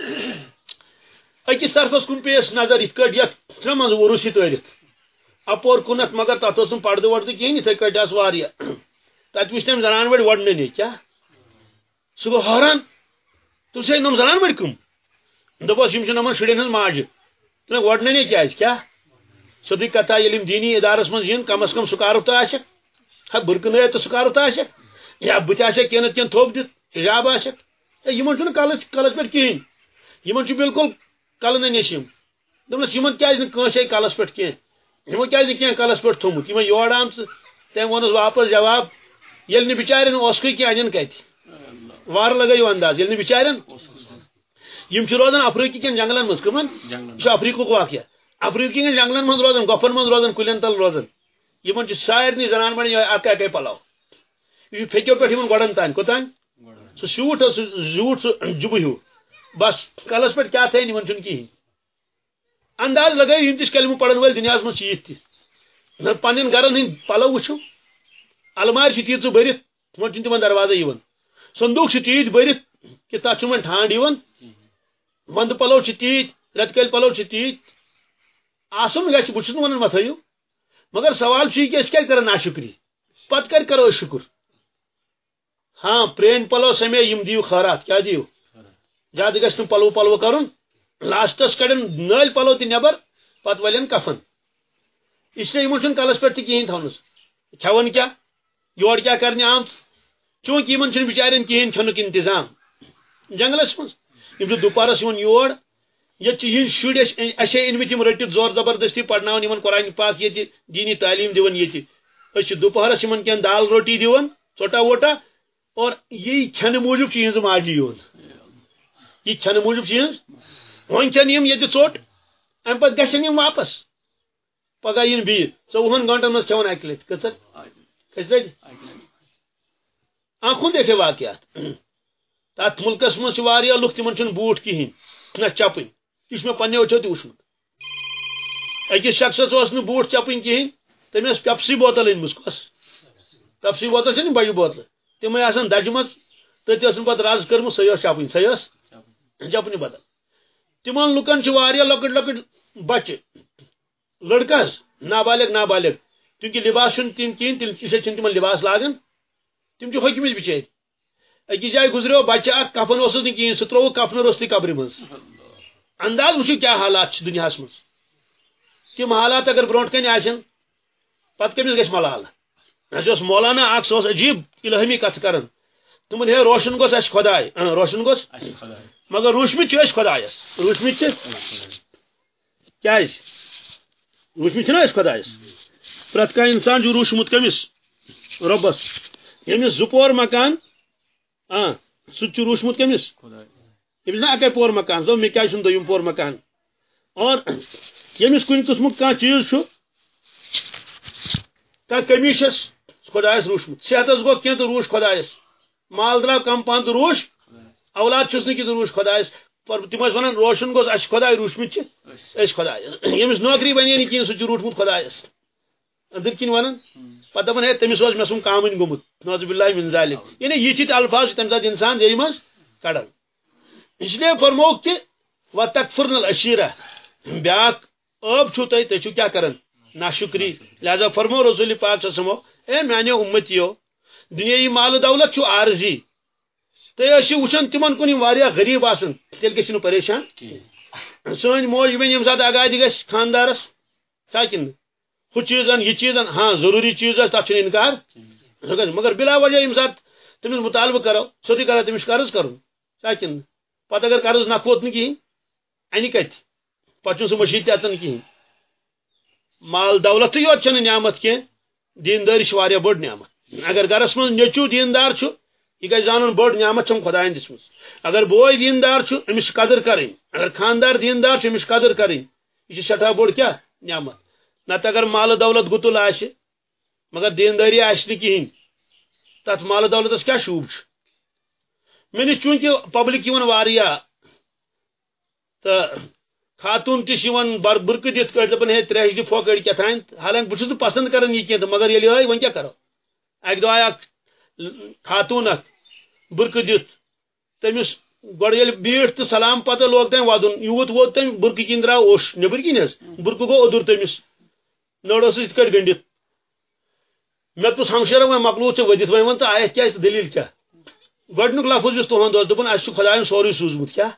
اکس طرفس کن پیس نظر ات کٹ یت من وروسی تارت اپور کنت مگر تت پردہ وردہ کہین اتھے کٹ آس واریا۔ تت وچ تم زنان بڑ وڑنے کیا؟ سہ گو حیران تم سے نم زنان بڑ کم دپس یم نمن شرین ہز ماجہ وڑنے کیا کیا سیودی کتھا یل دینی ادارس من ین کم از کم سکارف تو آسک برکنٲیِتھ تہٕ سکارف تو آسک یا بت آسک کینہ کین تھوپ دِتھ حجاب آسک یمن چھُنہٕ کلس کلس پٮ۪ٹھ کِہیٖنۍ یمن چھُ بالکل کلنہٕ نشیم دپنس یمن کیازِ نہٕ کٲنٛسے کلس پٮ۪ٹھ کینٛہہ یمو کیازِ نہٕ کینٛہہ کلس پٮ۪ٹھ تھوٚمُت یمن یور آمژٕ تٔمۍ ووٚنُس واپس جواب ییٚلہِ نہٕ بِچارٮ۪ن اوسکُے کینٛہہ انن کتہِ وارٕ لگٲیِو انداز ییٚلہِ نہٕ بِچارٮ۪ن یم چھِ روزان افریقی کٮ۪ن جنگلن منٛز کٕمن یہِ چھُ افریقُک واقعہ افریقی کٮ۪ن جنگلن منٛز روزان گۄپھن منٛز روزان کُلٮ۪ن تل روزان یمن چھِ سارنٕے زنان بڑِ یِہوے اکے پلو یہ چھُ پھیکیو پٮ۪ٹھ یمن گۄڈن تانۍ کوٚتانۍ سُہ سیوٗٹ سُہ زیوٗٹھ سُہ جُبہٕ ہیوٗ بس کلس پہ کیا تھے نمن کہین انداز لگے یم تس کلمہ پڑھن ول دنیا من یت تہ پن گرن ہند پلو وچھو المار تیت برت تمن تمن دروازہ یون صندوق تیت برت کہ تک تمن ٹھانڈ وند پلو تیت رت کل پلو تیت آسن گھس بہت ونان مت تھو مگر سوال یہ کہ کیا کران ناشکری؟ پتہ کر کرو شکر۔ ہاں پرین پلو سمے یم دیو خیرات، کیا دیو؟ زیادہ گھس پلو پلو کرن، لاسٹس کڑن نل پلو تہ نبر، پت ولن کفن۔ اس لیے یمن کلس پہ تہین تھونس۔ کھون کیا؟ یور کیا کرنے آم چونکہ ان بچارن کہین کھنک انتظام۔ جنگلس من یم دپہرس یور یہ شر اچھے انمت رٹت زور زبردستی پڑھناون ان قرآن پاک یہ دینی تعلیم دون یہ دپہرس ان کی دال روٹی دون ژوٹا ووٹا، اور یہ کھن موجود چیز ماجی یون یہ کھن موجود چیز۔ ون چن یہ ژوٹ ام پتہ گھن واپس۔ پگہ ین بی ژوہن گنٹن مز کھون اکہ لٹ کتر کس لٹ آنکھوں دیکھے واقعات۔ تات ملکس مز لک تمن بوٹ کہین نہ چپن یہ میں پنو اچھو تہ وچمت اکس شخصس اس بوٹ چپن کہین تم پیپسی بوتل انمس کس پیپسی بوتل چھ بجہ بوتل۔ تم آسان دجم تھی پہ رز کرم سی چپن سی چپنہ بدل تم لکن لکٹ لکٹ بچہ لڑکس نابالغ نابالغ۔ کیونکہ لباس تم کہین تم تم لباس لاگان تم ہوکمت بچر اکس جائیں گزرو بچہ اخ کفن اس کہین سہ ترو کفن روستی قبر مز انداز وچو کیا حالات دنیا مز تم حالات اگر برو کن آن پتہ کمس گھس ملال؟ اس مولانا اخ سہ عجیب الہمی کت کران۔ تمن ہے روشن گوس اس خدائے روشن گوس مگر روشمت چھ خدایس روشمت چھ کیا روشمت چھنا اس خدایس پرت کا انسان جو روشمت کمس؟ ربس یمس زپور مکان ہاں سہ روشمت کمس یمس نا اکے پور مکان دو مے کیا دویم پور مکان. اور یمس کن قسمک کان چیز کا کمی خدایس روشمت صحتس گو کی روش خدایس مال درا کم پان تو روش اولاد چھس نہ کی روش خدایس پر تم ونان روشن گوس اس خدای روشمت خدایس یمس نوکری بنی کین سہ روٹمت خدایس کن ونان پتہ دپان ہے تمس مے سم کامن گومت. نوز باللہ من ظالم یعنی یہ الفاظ تم سات انسان جی مز کڑان اس لیے فرموک کہ و تکفرن العشیرہ بیاک اب چھو تھی تھی کیا کرن ناشکری. لہذا فرمو رسول پاک سمو اے میانو امتیو دنیا مال دولت چھو عارضی. تھی ٲسِو وٕچھان تِمن کُن یِم واریاہ غریٖب آسان تیٚلہِ گٔژھِو نہٕ پریشان سٲنۍ موج بیٚنہِ ییٚمہِ ساتہٕ اگادِ گژھِ خاندارس. چھا کِنہٕ ہُہ چیٖزن یہِ چیٖزن ہاں ضروٗری چیٖز آسہِ تتھ چھُنہٕ انکار مگر بلا وجہ ییٚمہِ ساتہٕ تٔمِس مطالبہٕ کرو سیوٚدُے کرو تٔمِس قرض کرُن چھا کِنہٕ پتہٕ اگر قرض نکھوت نہٕ کِہیٖنۍ انہِ کتہِ پتہٕ چھُنہٕ سُہ مٔشیٖد تہِ اژان کِہیٖنۍ مال دولتٕے یوت چھنہٕ اچھا نعمت کینٛہہ دیندٲری چھِ واریاہ بٔڑ نعمت۔ اگر گرس منٛز نیٚچوٗ دیندار چھُ یہ گھر زان بڑ نعمت چم خدا دسم اگر بوے دیندار امس قدر کریں۔ اگر خاندار دیندار امس قدر کریں۔ یہ سٹھا بوڑ کیا؟ نعمت۔ نت اگر مال دولت گتل آ مگر دینداری آس کہین تت مال دولتس کیا شوب مے نش چونکہ پبلک واریاہ تو خاتون تش بر برقہ دت کڑ دپان ہے تریش دی پھوکڑ کتان حالانکہ بہت پسند کران یہ کی مگر یل ون کیا کرو؟ اک دہ آیا، خاتون اک برقہ دت تمس گوڑ یل بیٹھ تو سلام پتہ لوگ تم ودن یوت ووت تم برقہ کن درا اوش، نبر کن حس برقہ گو ادر تمس نڑ اس ات کٹ گنڈت۔ مے تو ہمشیر وہ مکلو ژے ودت وۄنۍ ون ژٕ آیتھ دلیل کیٛاہ گۄڈنیُک لفظ یُس تُہُنٛد اوس دوٚپُن اَسہِ چھُ خۄدایَن سورُے سوٗزمُت کیٛاہ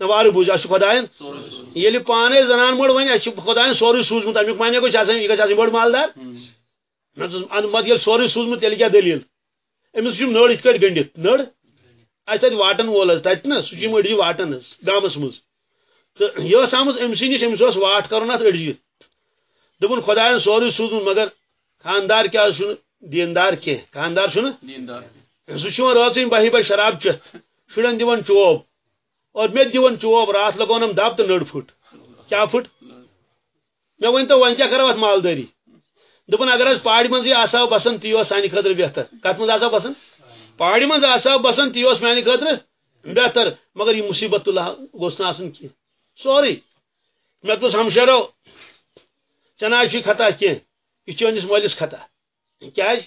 نہ وارٕ بوٗز اَسہِ چھُ خۄدایَن ییٚلہِ پانے زنان مٔڑ وۄنۍ اَسہِ چھُ خۄدایَن سورُے سوٗزمُت اَمیُک معنی گوٚژھ آسان یہِ گژھِ آسٕنۍ بٔڑ مالدار۔ مت ییٚلہِ سورُے سوٗزمُت تیٚلہِ کیٛاہ دلیل؟ امس نر ات گنڈت۔ نر ات اچھا جی واٹن وول تت نا سہ اڑجی واٹن گامس مز۔ تو یہ آمت امس نش امس واٹ کرن ات اڑجی دپن خدائن سوری سوزمت مگر خاندار کیا دیندار کی خاندار سہ رچن بہی بہ شراب چت شرین دون چوب۔ اور مے دون چوب رات لگونم دب تو نڑ پھٹ کیا پھٹ مے ون تو ون کیا کرو ات مالداری۔ دپن اگر اس پہاڑی من آسا بسان تی سانہ خطر بہتر۔ کت آسا بسان پہاڑی من آسا بسان تی میانہ خطر بہتر۔ مگر یہ مصیبت تلہ گوس نا کی۔ سوری۔ مے تو ہمشیرو چنا خطا کی یہ چٲنِس مٲلِس خطا. کیٛازِ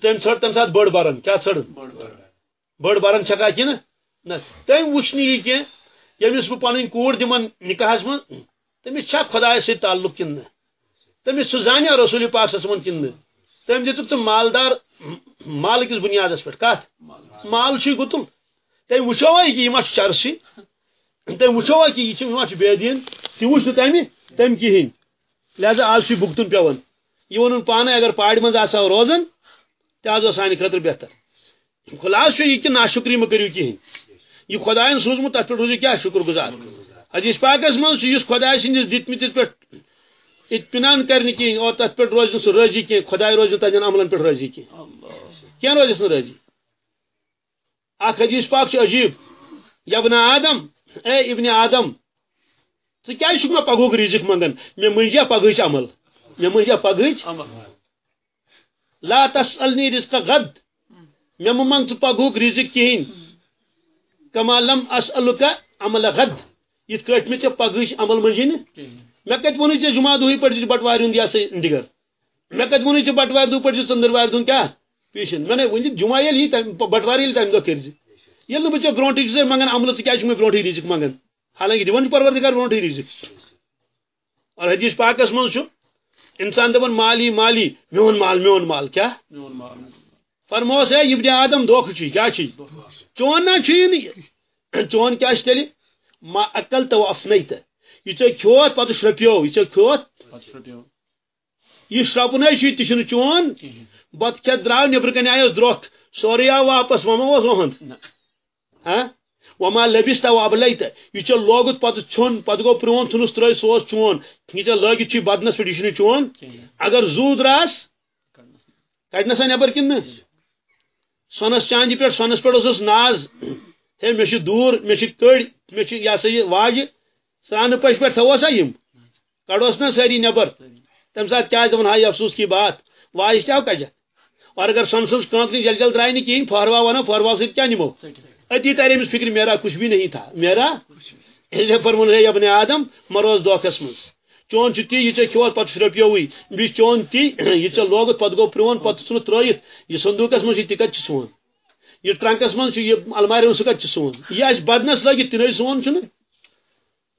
تٔمۍ ژھٕڑ تمہِ ساتہٕ بٔڑ برن کیٛاہ ژھٕڑ بٔڑ برن چھکا کِنہٕ نہ. تٔمۍ وٕچھ نہٕ یہِ کینٛہہ ییٚمِس بہٕ پنٕنۍ کوٗر دِمن نکاحس منٛز تٔمِس چھا خۄدایس سۭتۍ تعلق نہ. تمس سہ زانیا رسول پاک صلی اللہ علیہ وسلم کن تم دتک ژٕ مالدار مال کس بنیاد پہ کت مال گتل تم وچو کہ یہ چرسی؟ تم وچو کہ یہ بے دین تہ وچ تمہ تم کہین لہذا آج بگتن پیون۔ یہ ون پانے اگر پاڑ مز آسا روزان تہ سانہ خاطر بہتر۔ خلاص یہ کہ ناشکری مہ کرو کہین یہ خدائن سوزمت تر پہ روزو کیا شکر گزار۔ حدیث پاکس مز خدا سندس دتمتس پہ اطمینان کرنے کی اور تر پہ روز سہ رضی کی خدا روز تین عملن پہ رضی کی کی روزس نا رضی اخ حدیث پاک عجیب۔ یبن آدم، اے ابن آدم چھُکھ مےٚ پگہُک رِزق منگان مےٚ مٔنٛزیا پگہٕچ عمل مےٚ مٔنٛزیا پگہٕچ لا تسألنی رزق غد مےٚ مہ منگ ژٕ پگہُک رِزق کِہیٖنۍ کما لم اسألُکا عمل غد یِتھ کٲٹھۍ مےٚ ژےٚ پگہٕچ عمل منٛزی نہٕ مےٚ کتہِ ووٚنُے ژےٚ جمعہ پٲٹھۍ چھِ بٹوارِ ہُنٛد یہِ ہسا ڈِگر مےٚ کتہِ ووٚنُے ژےٚ بٹوارِ دۄہ پٲٹھۍ چھِ ژٔندٕروارِ دۄہن کیٛاہ پیشن مےٚ ؤنۍ جمعہ تمہِ بٹوار ییٚلہِ تمہِ دۄہ کٔرۍ زِ ییٚلہِ نہٕ برونٛٹھٕے چھُسے منگان عملہٕ ژٕ کیٛازِ چھُکھ مےٚ برونٛٹھٕے رِزق منگان حالانکہ چھُ پروردگار برونٛٹھٕے رِزق اور حدیث پاکس چھُ انسان دپان مالی مالی میون مال میون مال کیٛاہ فرموس ہے ابن آدم دھوکہ چھی کیا چون نہ چھی نہٕ چون کیا چھ تیٚلہِ ما عقل تو افنیت۔ یہ ژےٚ کھیوت پتہٕ شرپیو یہ ژےٚ کھیوت۔ یہ تہِ چھُنہٕ چون۔ بت کھٮ۪تھ درٛاو نٮ۪برٕ کنہِ آیس درٛوکھ سورُے آو واپس وما اوس وہند ہاں؟ وما لبس تو اب لے یہ ژےٚ لوگُت پتہٕ ژھیوٚن پتہٕ گوٚو پرٛون ژھُنُس ترٛٲے سُہ اوس چون. یہ ژےٚ لٲگِتھ چھُے بدنس پٮ۪ٹھ یہِ چون. اگر زوٗ دراس کڑنسا نٮ۪بر کِنہٕ نہٕ؟ سۄنس چاندِ پٮ۪ٹھ سۄنس پٮ۪ٹھ اوسُس ناز. ہے مےٚ چھِ دوٗر مےٚ چھِ کٔڑۍ مےٚ چھِ یہِ ہسا یہِ واجہِ سرانہٕ پٔش پٮ۪ٹھ تھوسا یِم. کڑوس نا سٲری نٮ۪بر تمہِ ساتہٕ کیٛاہ دپان ہاے افسوس کی بات. واجہِ تہِ کجت اور اگر سن سز کانکنی جل جل درائے نہیں کہیں فہروا ونو فہروا سے کیا نمو؟ اتی تارے مس فکر میرا کچھ بھی نہیں تھا۔ میرا؟ فرمون ہے ابن آدم مروز دوکس مز چون چھ تی یہ چھ کھوت پت شرپیو ہوئی۔ بی چون تی یہ چھ لوگت پت گو پرون پت سن ترایت یہ صندوقس مز یہ تکت چھ سون۔ یہ ٹرنکس مز یہ الماری سکت چھ سون۔ یہ اس بدنس لگی تنوی سون چھن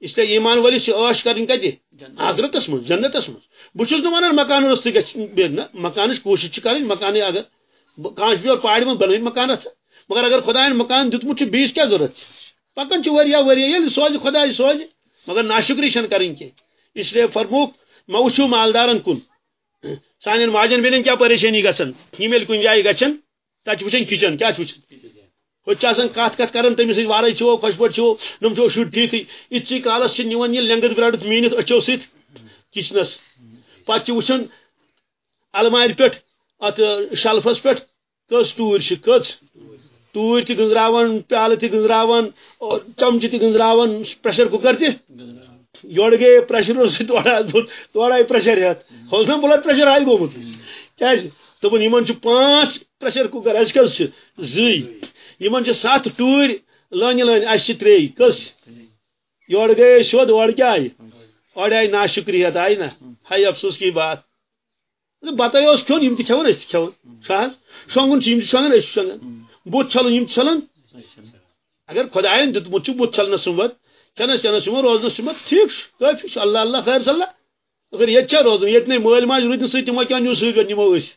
اس لیے ایمان ولس عش کریں کتہ آخرتس من جنتس من بہت ونان مکان روس تک مکان کوشش کریں مکان اگر کان بیور پاڑ من بن مکان مگر اگر خدا مکان دتمت بیس کیا ضرورت پکان وریا وریا، یل سوز خدا سوز مگر ناشکری کریں کی اس لیے فرموک مہ وچھو مالدارن کن۔ سان ماجن بیلن کیا پریشانی گھن ہم کن جائیں گھن تک وچن کچن کیا وچن ہوتان کت کت کر تمس سی وارے چھو خوش پہ چھو نم چھو شر ٹھیک اتسی کالس نوان یہ لنگت براڑت مینت اچھو ست کچنس پتہ وچھن المارِ پہ ات شلفس پہ کس ٹور کس ٹور تہ گنزراون پیالہ تہ گنزراون اور چمچہ تہ گنزراون پریشر کُکر تہ یور گٔے پریشر تورا آئی پریشر ہتھ ہوسن بلڈ پریشر آئی گومت۔ کیازِ؟ دوٚپُن یِمن چھُ پانٛژھ پریشر کُکر کٔژ چھِ؟ زٕے۔ یِمن چھِ سَتھ ٹوٗرۍ لٲنہِ لٲنہِ اَسہِ چھِ ترٛیٚیہِ کٔژ؟ یورٕ گٔے سیوٚد اورٕ آیہِ؟ اورٕ آیہِ ناشُکریت آیہِ نا؟ ہاے افسوس کی بات۔ بتے اوس کھیوٚن یِم تہِ تہِ کھٮ۪وان سُہ حظ شۄنٛگُن چھِ یِم تہِ شۄنٛگان أسۍ چھِ بُتھ چھلُن یِم اگر خۄدایَن دیُتمُت چھُ بُتھ چھلنس سُمبت کھٮ۪نس چٮ۪نس سُمبت روزنس سُمبت ٹھیٖک چھُ چھُ اللہ اللہ خیر صلہ اگر ییٚتہِ چھا روزُن ییٚتہِ نٕے مٲلۍ ماجہِ روٗدۍ نہٕ سۭتۍ تِمو کیٛاہ نیوٗ سۭتۍ نِمو أسۍ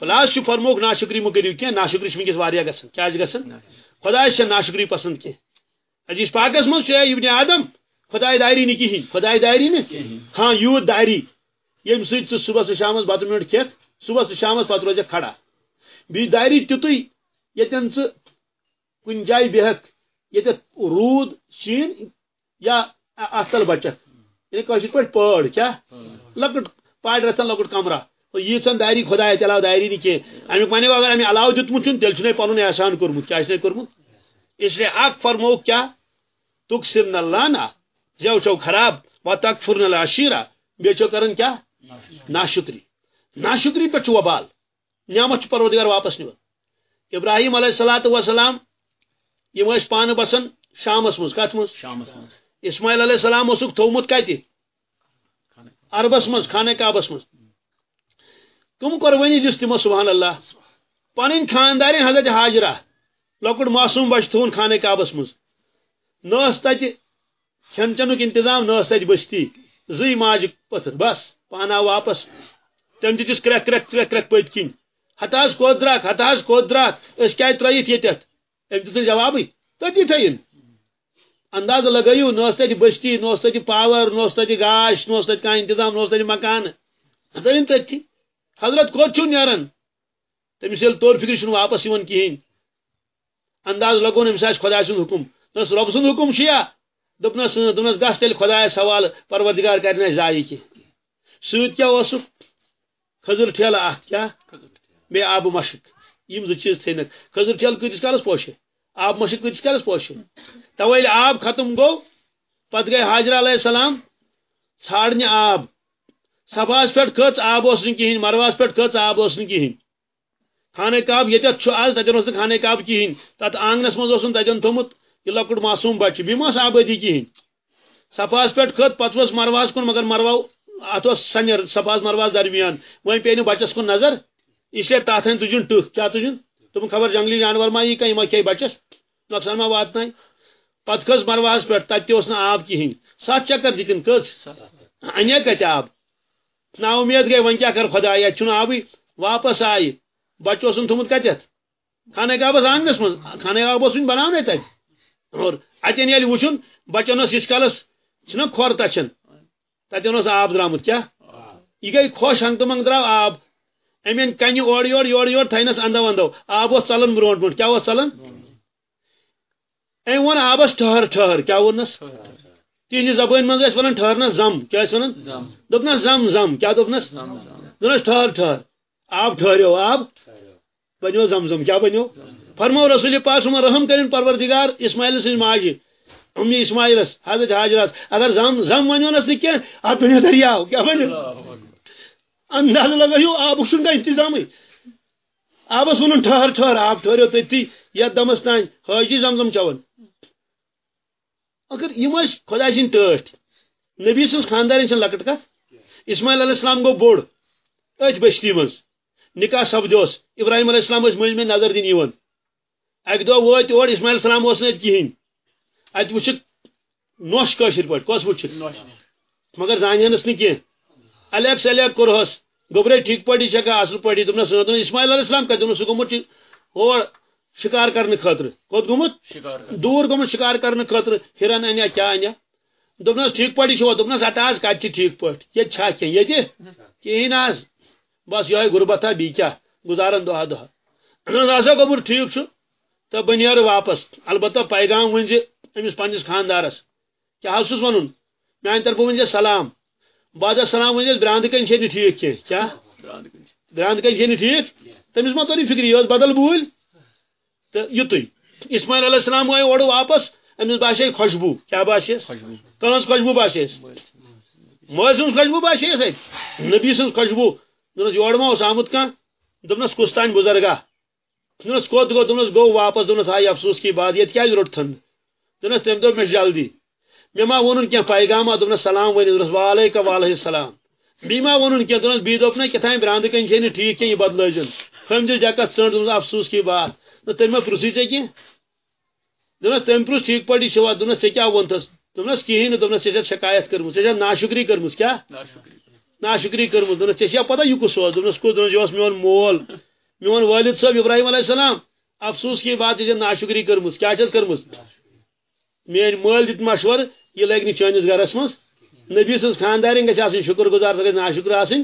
خلاص چھُ فرموک ناشکری مہ کٔرِو کینٛہہ ناشکری چھِ وٕنکیٚس واریاہ گژھان کیٛاہ چھِ گژھان خۄدایس چھےٚ ناشکری پسنٛد کینٛہہ حدیث پاکس منٛز چھُ ابن آدم خۄداے داری نہٕ کِہیٖنۍ خۄداے داری نہٕ ہاں یوٗت داری ییٚمہِ سۭتۍ ژٕ صبحس تہٕ شامس بتہٕ میوٚنٛڈ کھٮ۪تھ صبحس تہٕ شامس پتہٕ روزکھ کھڑا. بیٚیہِ داری تیُتُے ییٚتٮ۪ن ژٕ کُنہِ جایہِ بیہکھ ییٚتٮ۪تھ روٗد، شیٖن یا اتھ تل بچکھ یعنی کٲشِر پٲٹھۍ پٲڑ کیٛاہ لۄکٕٹ پاڑِ رژھن لۄکُٹ کمرہ ییٖژن داری خۄداے اتہِ علاوٕ داری نہٕ کینٛہہ امیُک ونیو اگر امہِ علاوٕ دیُتمُت چھُن تیٚلہِ چھُنَے پنُن احسان کوٚرمُت کیٛاہ چھُنَے کوٚرمُت اسلیے اکھ فرمووُکھ کیٛاہ تُک سر نہ لانا زیو چھو خراب و تک فر نہ لاشیرا بیٚیہِ چھو کران کیٛاہ ناشکری۔ ناشکری پٮ۪ٹھ چھُ وبال نعمت پروردگار واپس نِوان ابراہیم علیہ الصلوۃ والسلام یِم ٲسۍ پانہٕ بسان شامس منٛز کتھ منٛز؟ شامس اسماعیل علیہ السلام اوسُکھ تھوٚومُت کتہِ عربس منٛز خانہ کعبس منٛز۔ کم قربانی دس تمو سبحان اللہ۔ پن خاندارین حضرت حاجرہ لکٹ معصوم بچ تھون خانہ کعبس مز نس تت کھین چنک انتظام نس تت بستی زی ماجہ پتھر بس پان آو واپس۔ تم دتس کریک کریک کریک کریک پت کن ہتاس کوت درک ہتاس کوت درک اس کیا ترائیت یتت ام دت جوابی تتی تھین انداز لگیو نوس تتی بستی نوس تتی پاور نوس تتی گاش نوس تتی کان انتظام نوس تتی مکان تین تتی حضرت کوت چھو نیرن تمس یل طور فکر چھن واپس یون کہین انداز لگون امس آس خدا سن حکم دس رب سن حکم شیا دپنس دپنس گس تیل خدا سوال پروردگار کرنا ضائع کی سوت کیا اوسک خضر ٹھیلہ اخ کیا بے آب مشک۔ یم زٕ چیز تھینک خضر ٹھیل کتس کالس پوشے۔ آب مشک کتس کالس پوشے۔ تویل آب ختم گو۔ پت گئی حاضر علیہ السلام۔ ژھانڈنہِ آب۔ صفاس پہ کھٔژ آب اس کہین مرواس پہ کھٔژ آب اس کہین خانہ کعب یتھ آز تتن اس خانہ کعب کہین تت آنگنس مز اس تتن تھومت۔ یہ لکٹ معصوم بچہ بیم آبادی کہین صفاس پہ کھت پتہ ؤژ مرواس کن مگر مروا ات سنر صفاس مرواس درمیان۔ وۄنۍ پے نہٕ بچس کن نظر۔ اس لیے تاتھ تجن ٹہ کیا تجن؟ تم خبر جنگلی جانور ما یہ کہیں ما کھے بچس؟ نقصان ما واتن پتہ کھس مرواس پہ تت نا آب کہین سات چکر دتن کھژ انیا کتہ آب نا امید گئی ون کیا کر خدا یہ چھن آبی واپس آئی۔ بچہ اوسن تھومت کتت خانہ کعبس آنگنس من۔ خانہ کعب اوسن بناونے تت اور اتن یل وچھن بچن اس کالس چھنا کھور تچن تتن اس آب درامت کیا؟ یہ گئی خوش ہنگ تو منگ درا آب امین کن اور یور یور یور تھینس اندو اندو آب اس چلان برونٹ برونٹ کیا اس چلان ام ون آبس ٹھہر ٹھہر. کیا ونس تہذ زبان من ونان ٹھہرنس زم. کیا ونان دپنس زم. زم کیا دپنس دپنس ٹھہر ٹھہر. آب ٹھہرو آب. بنو زم زم. کیا بنو فرمو رسول پاک سم رحم کرن پروردگار اسماعیل سن ماجی. امی اسماعیلس حضرت حاجرس اگر زم زم ونو نس کی ات بنو دریاو. کیا بنو انداز لگایو آب سن کا انتظام آبس ونن ٹھہر ٹھہر آب ٹھہرو تتی یا دمس تان حاجی زم زم چون اگر یم خدا سن ٹھٹ نبی سن خاندار لکٹ کت اسماعیل علیہ السلام گو بوڑ۔ ات بستی مز۔ نکاح سپدوس ابراہیم علیہ السلام مجھ میں نظر دن یون اک دہ وت اور اسماعیل السلام کہین ات وچ نوش کاشر پٹ کس وچ مگر زانس نی الیک سلیک کورہس گوبرے ٹھیک پٲٹھی چھکا اصل پٲٹھی دوٚپنس دوٚپُن اسماعیل علیہ السلام دوٚپُن سُہ گوٚمُت اور شکار کرنہٕ خٲطرٕ کوٚت گوٚمُت دوٗر گوٚمُت شکار کرنہٕ خٲطرٕ ہِرن انیا کیٛاہ انیا؟ دوٚپنس ٹھیک پٲٹھی چھوا دوٚپنس ہتا حظ کتہِ چھِ ٹھیک پٲٹھۍ ییٚتہِ چھا کینٛہہ ییٚتہِ کہیٖنۍ حظ بس یہ غربتہ بی کیا گزارن دہا دہا ہسا گوبر ٹھیک تو بہ نیر واپس. البتہ پیغام ون امس پنس خاندارس. کیا حس ون میان طرف ون سلام. بعد سلام ون براند کن چھ ٹھیک کی کیا براند کن چھ ٹھیک تمس ما توری فکری یہ بدل بول؟ تو یت اسماعیل علیہ السلام آئی اور واپس امس باسے خوشبو کیا باسے کہاں خوشبو باسے ماج سن خوشبو باسے نبی سن خوشبو دس یور ما اس آمت کان دس کس تان بزرگا. دس کوت گو دس گو واپس دس آئی افسوس کی بات یہ کیا روٹ تھن. دس تم دپ مے جلدی. مے ما ون کی پیغامہ دس سلام ون دس وعلیکم وعلیہ السلام بی ما ون کی دس بی دپ نا کتان براند کن چھ ٹھیک کی بدلجن خم جو ژنٹ دس افسوس کی بات تم ما پرسی ژے کی دس تم پرس ٹھیک پٲٹھی چھوا ژے کیا وونتس دس کہین دس ژے شکایت کرمس ژے ناشکری کرمس کیا نا شکری کرمت دونس ٹھیک پتہ یہ کس دونس کس دونس یہ میون مول میون والد صاحب ابراہیم علیہ السلام افسوس کی بات یہ نا شکری کرمس کیا چھ کرمس میری مول دت مشور یہ لگ نی چانس گرس مز نبی سن خاندارن گژھِ آسٕنۍ شکر گزار سہ گژھِ نا شکر آسٕنۍ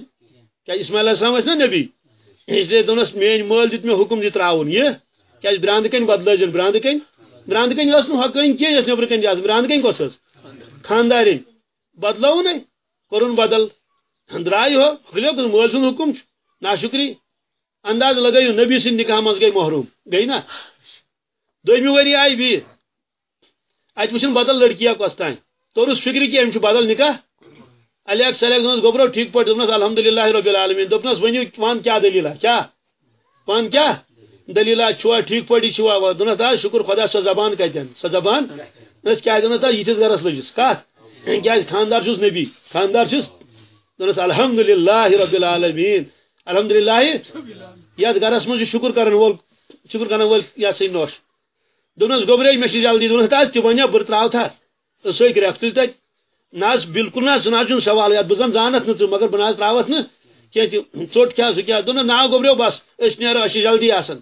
کیا اسماعیل السلام نا نبی؟ اس لیے دونس میٲنۍ مول دت مےٚ حکم دِ تراوُن یہِ کیازِ براند کن بدلٲزن براند کن براند کن ٲس نہٕ ہۄکٲنۍ کینٛہہ یۄس نیٚبرٕ کن آسان براند کن کۄس ٲس خاندارن بدلوُن کوٚرُن بدل۔ درائے ہو گلو مول سن حکم ناشکری انداز لگیو نبی سن نکاح مز گئی محروم۔ گئی نا؟ دومی وری آئی بھی۔ ات وچن بدل لڑکیا کس تان تورس فکر کی ام بدل نکاح؟ الیک سلیک دنس گوبرو ٹھیک پٹ دپنس الحمدللہ رب العالمین۔ دپنس ونیو ون کیا دلیلہ کیا؟ ون کیا؟ دلیلہ چھوا ٹھیک پٹی چھوا دنس دا شکر خدا سو زبان کتن سو زبان دنس کیا دنس دا یتس گرس لجس کات کیا خاندار چھس نبی خاندار چھس دس الحمد للہ رب العالمین۔ الحمد للہ یت گرس من شکر کرن وول شکر کرن وول یہ سی نوش۔ دس گوبرے مے جلدی دس تاز تہ ونیا بر تراو تھا۔ سوئی گرفت تت نہ بالکل نہ سہ نہ سوال یت بہ زن زانت نہ مگر بہ تراوت نا ٹوٹ کیا سہ کیا دن نا گوبریو بس اس نیرو اس جلدی آسان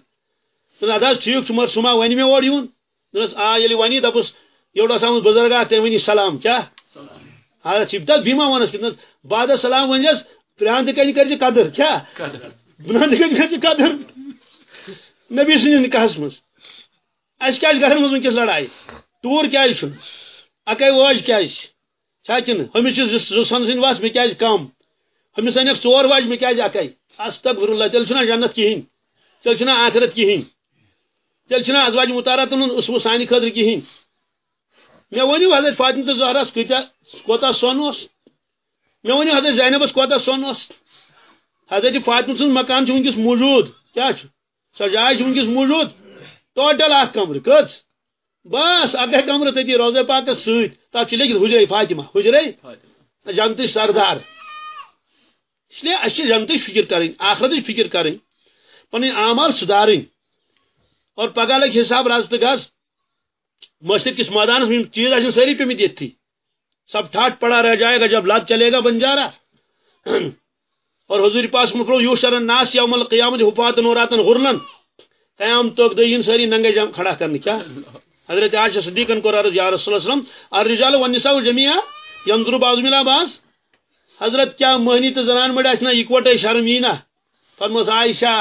دن اد ٹھیک مگر سما ون مے اور یون دس آ یل ونی دپس یوڑ آسان بزرگ تم ونی سلام کیا؟ حالت چھ دس بیما ونس کہ بعد سلام ونس پران کن کر قدر کیا؟ پران کن کر قدر۔ نبی سن نکاحس مز اس کیا گھر مز ونکس لڑائی ٹور کیا اکے واج کیا چھاکن ہمس زن سن واس مے کیا کم ہمس انک ژور واج مے کیا اکے استغفر اللہ تیل چھنا جنت کہین تیل چھنا آخرت کہین تیل چھنا ازواج مطارات اس سانہ خاطر کہین مے ونیو حضرت فاطمہ زہرس کتا کوتا سون اس مے ونیو حضرت زینبس کوتا سون اس حضرت فاطمہ سن مکان چھ ونکس موجود کیا چھ سو چھ ونکس موجود ٹوٹل اخ کمر کچ بس اگے کمر تتی روزے پاک سیت تا چھ لگی حجرے فاطمہ حجرے جنت سردار۔ اس لیے اس جنت فکر کریں آخرت فکر کریں۔ پن اعمال سدھاریں۔ اور پگہ لگ حساب راست گز مشرق کس میدان میں چیز آ ساری پیمت یہ سب ٹھاٹ پڑا رہ جائے گا جب لات چلے گا بنجارا اور حضور پاس مکرو یو شرن ناس یوم القیامت حفات نوراتن غرلن۔ قیام توک دین ساری ننگے جام کھڑا کرنے کیا؟ حضرت عائشہ صدیقن کو عرض یا رسول اللہ صلی اللہ علیہ وسلم، الرجال والنساء جميعا ينظر بعضهم الى بعض حضرت کیا مہنی تو زنان مڑ آسنا اکوٹے شرم یی نا فرموس عائشہ،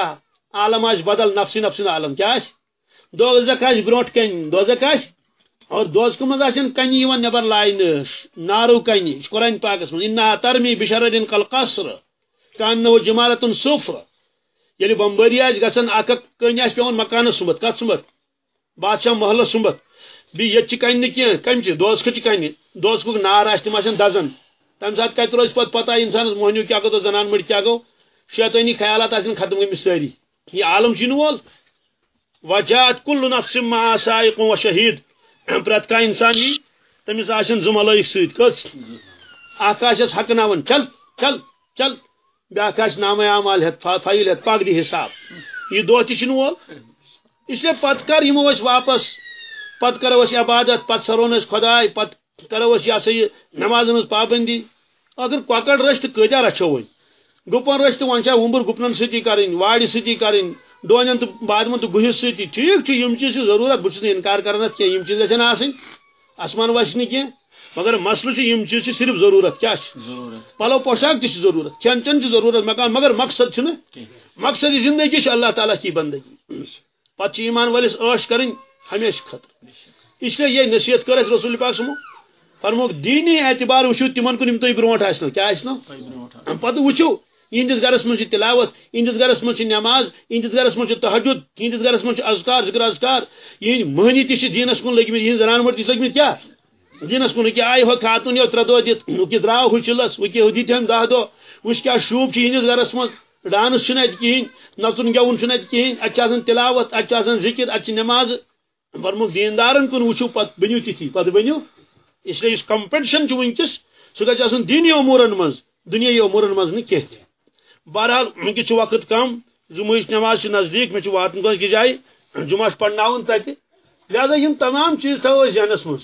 عالم آش بدل، نفسی نفسی عالم کیا آش دوزک آش بروٹ کن دوزک آش اور دوز کو مزا کنی یوان نبر لائن، نارو کنی قرآن پاکس من انہا ترمی بشردن قل قصر کاننہو جمالتن صفر یعنی یلی بمبری آج گسن اکک کنی آش پیون مکان سمت کت سمت؟ بادشاہ محل سمت۔ بی یت چی کنی کی کم چی؟ دوز کچ کنی نار آش تم آشن دزن تم سات کت روز پت پتہ انسان مہنیو کیا گو تو زنان مڑ کیا گو۔ شیطانی خیالات آشن ختم گئی ساری یہ عالم چی نول وجات کل نفس ما سائق و شہید۔ پرت کا انسان یہ تمس آشن زم علائق ست کس؟ آکاشس حق ناون۔ چل چل چل۔ بیاکھ آس نام اعمال ہت فائل ہت پاک دی حساب. یہ دو تہ وول اس لیے پت کر یمو اس واپس. پت کرو اس عبادت، پت سرون اس خدائے پت کرو اس یہ سا نماز مز پابندی اگر کۄکر رچ تو کتیا رچھو ون گپن رچ تو ون ومبر گپنن ستی کریں واڑ ستی کریں ڈونین تو بادمن تو گہس ستی ٹھیک یم چیز ضرورت بہت انکار کرنا کی یم چیز گھن آسن آسمان وسن کی مگر مسئلہ یم چیز صرف ضرورت کیا پلو پوشاک تہ ضرورت کھین چین ضرورت مکان مگر مقصد مقصد زندگی اللہ تعالیٰ کی بندگی۔ پتہ ایمان ولس عش کریں ہمیشہ خطر اس لیے یہ نصیحت کر رسول پاک سمو۔ فرموک دینی اعتبار وچو تمن کن تھی برو آسنو کیا پتہ وچو اہندس گرس من تلاوت اہندس گرس من نماز اہندس گرس من تحجد اہندس گرس من اذکار ذکر اذکار۔ یہ مہنی تہ دینس کن لگمت یہ زنان مر تہ لگمت کیا؟ دینس کن کہ آئی ہو خاتون یو ترے دہ دت وکی درو ہو چلس وکی دت ہم دہ دہ وچ کیا شوب اہندس گرس من ڈانس ات کہین نژن گون ات کہین اتہ تلاوت اتہ ذکر ات نماز برمک دیندارن کن وچو پت بنو تھی پت بنو اس لیے اس کمپٹیشن ونکس سہ گھن دینی امورن من دنیا امورن من کی بہرحال ونکس وقت کم جمعہ نماز نزدیک مے واتن کس جائے جمعہ پڑھنا تتہ لہذا یم تمام چیز تھو ذہنس مز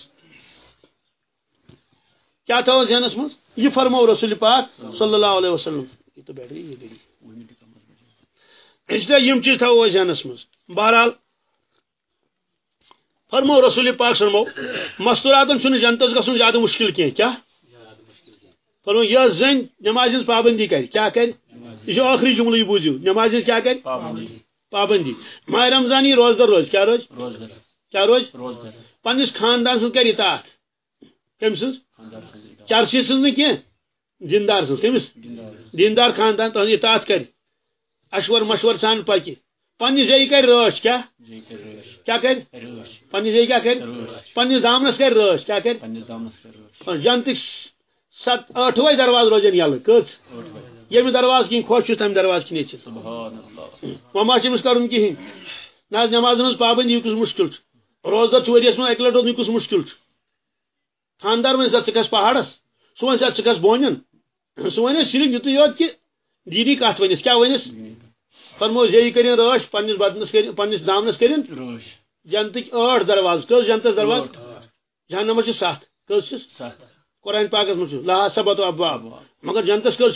کیا تھو ذہنس مز یہ فرمو رسول پاک صلی اللہ علیہ وسلم۔ یہ تو بیٹھ گئی اس لیے یم چیز تھو ذہنس مز بہرحال فرمو رسول پاک سرمو مستوراتن جنتس گھن زیادہ مشکل کی کیا؟ فرمو یہ زن نماز پابندی کر کیا کر یہ آخری جملہ یہ بوزیو۔ نماز کیا کر پابندی۔ ماہ رمضان یہ روزدار روز کیا روز؟ کیا روز؟ پنس خاندان سن کر اطاعت کم سن؟ چرسی سن کی دیندار سن کمس دیندار. خاندان تہذ اطاعت کر اشور مشور سان پکہ پنہ جی کر رش کیا؟ کیا کر پنہ کیا کر پنس دامنس کر رش کیا کر جنتک ست ٹھوے درواز روزن یل کچ یم درواز کن خوش تم درواز کن یہ وما چمس کرن کہین نہ نماز من پابندی کس مشکل روزدار ورس من اکہ لٹ روزن کس مشکل خاندار ون سا ثس پہاڑس سہ ون سا ثس بونین سہ ون صرف یت یوت کہ دینی کت ونس کیا ونس فرمو زی کرن رش پنس بدنس کر پنس دامنس کرن جنتک ٲٹھ درواز کس جنتس درواز جہنمس ست کس ست قرآن پاکس مجھ لا سبت ابواب مگر جنتس کر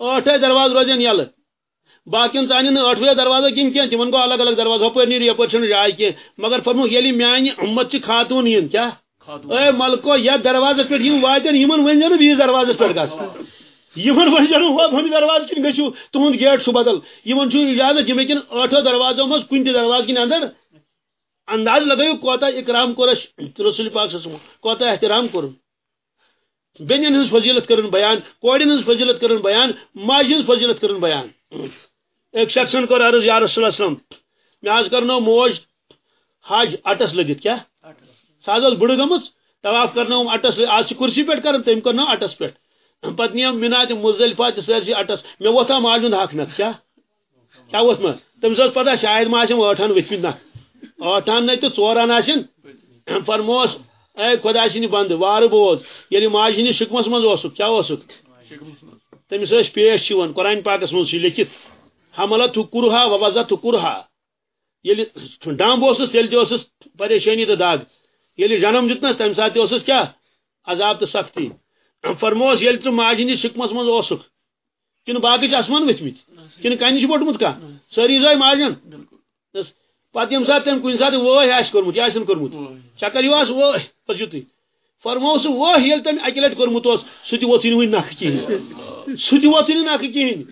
ٲٹھے درواز روزن یل باقین ژانن ٲٹھوے دروازہ کن کی تمن گو الگ الگ دروازہ ہپر نیرو یپر چھ جائے کی مگر فرمو یلی میانہ امت چھ خاتون ین کیا اے ملکو، یا دروازہ پہ یم واتن یمن ونجن بیس دروازہ پہ گس یمن ونجن ہو ہم دروازہ کن گژھو تہند گیٹ چھ بدل۔ یمن چھ اجازت یم کن ٲٹھو دروازو مز کن تہ دروازہ کن اندر انداز لگایو کوتا اکرام کورس رسول پاک صلی اللہ کوتا احترام کرن بینن ہز فضیلت کرن بیان کوڑن ہز فضیلت کرن بیان، ماجہ ہز فضیلت کرن بیان۔ ایک شخصن کر عرض یا رسول اللہ صلی اللہ علیہ وسلم، میں آج کرنا موج حج اٹس لگت کیا؟ ساز بڑ گمس، طواف کرنا اٹس، آج کرسی پہ کر تم کرنا اٹس پہ پتہ نیم منا تم مزدلفہ سرسی اٹس۔ مے ووتھا ماجن حق مت کیا؟ کیا ووت مت تمس پتہ شاید ما آم ٲٹھن ؤتھمت نا ٲٹھن نہ تو ژورن آسن فرموس، اے خدا سن بند، وار بوز۔ یعنی ییٚلہِ ماجہِ ہِنٛدِس شِکمس منٛز اوسُکھ کیٛاہ اوسُکھ تٔمِس ٲسۍ پیش یِوان قرآن پاکس منٛز چھُ لیکھِتھ حملت کرہا وبزت کرہا۔ یعنی ییٚلہِ ڈمب اوسُس تیٚلہِ تہِ اوسُس پریشٲنی تہٕ دگ ییٚلہِ جنم دیُتنس تمہِ ساتہٕ تہِ اوسُس کیٛاہ عذاب تہٕ سختی فرموس ییٚلہِ ژٕ ماجہِ ہِنٛدِس شِکمس منٛز اوسُکھ کنہٕ باقٕے چھِ آسمان ؤتھمٕتۍ کنہٕ کنہِ بوٚٹمُت کانٛہہ سٲری زاے ماجن پتہٕ ییٚمہِ ساتہٕ تٔمۍ کُنہِ ساتہٕ وٲہۍ آسہِ کوٚرمُت یہِ کوٚرمُت چکر یِواس وٲہۍ پتہٕ یُتُے فرمو سُہ ییٚلہِ تٔمۍ اکہِ لٹہِ کوٚرمُت اوس۔ سُہ تہِ ووٚتھٕے نہٕ وٕنہِ نکھٕ کِہیٖنۍ سُہ تہِ ووٚتھٕے نہٕ نکھٕ کِہیٖنۍ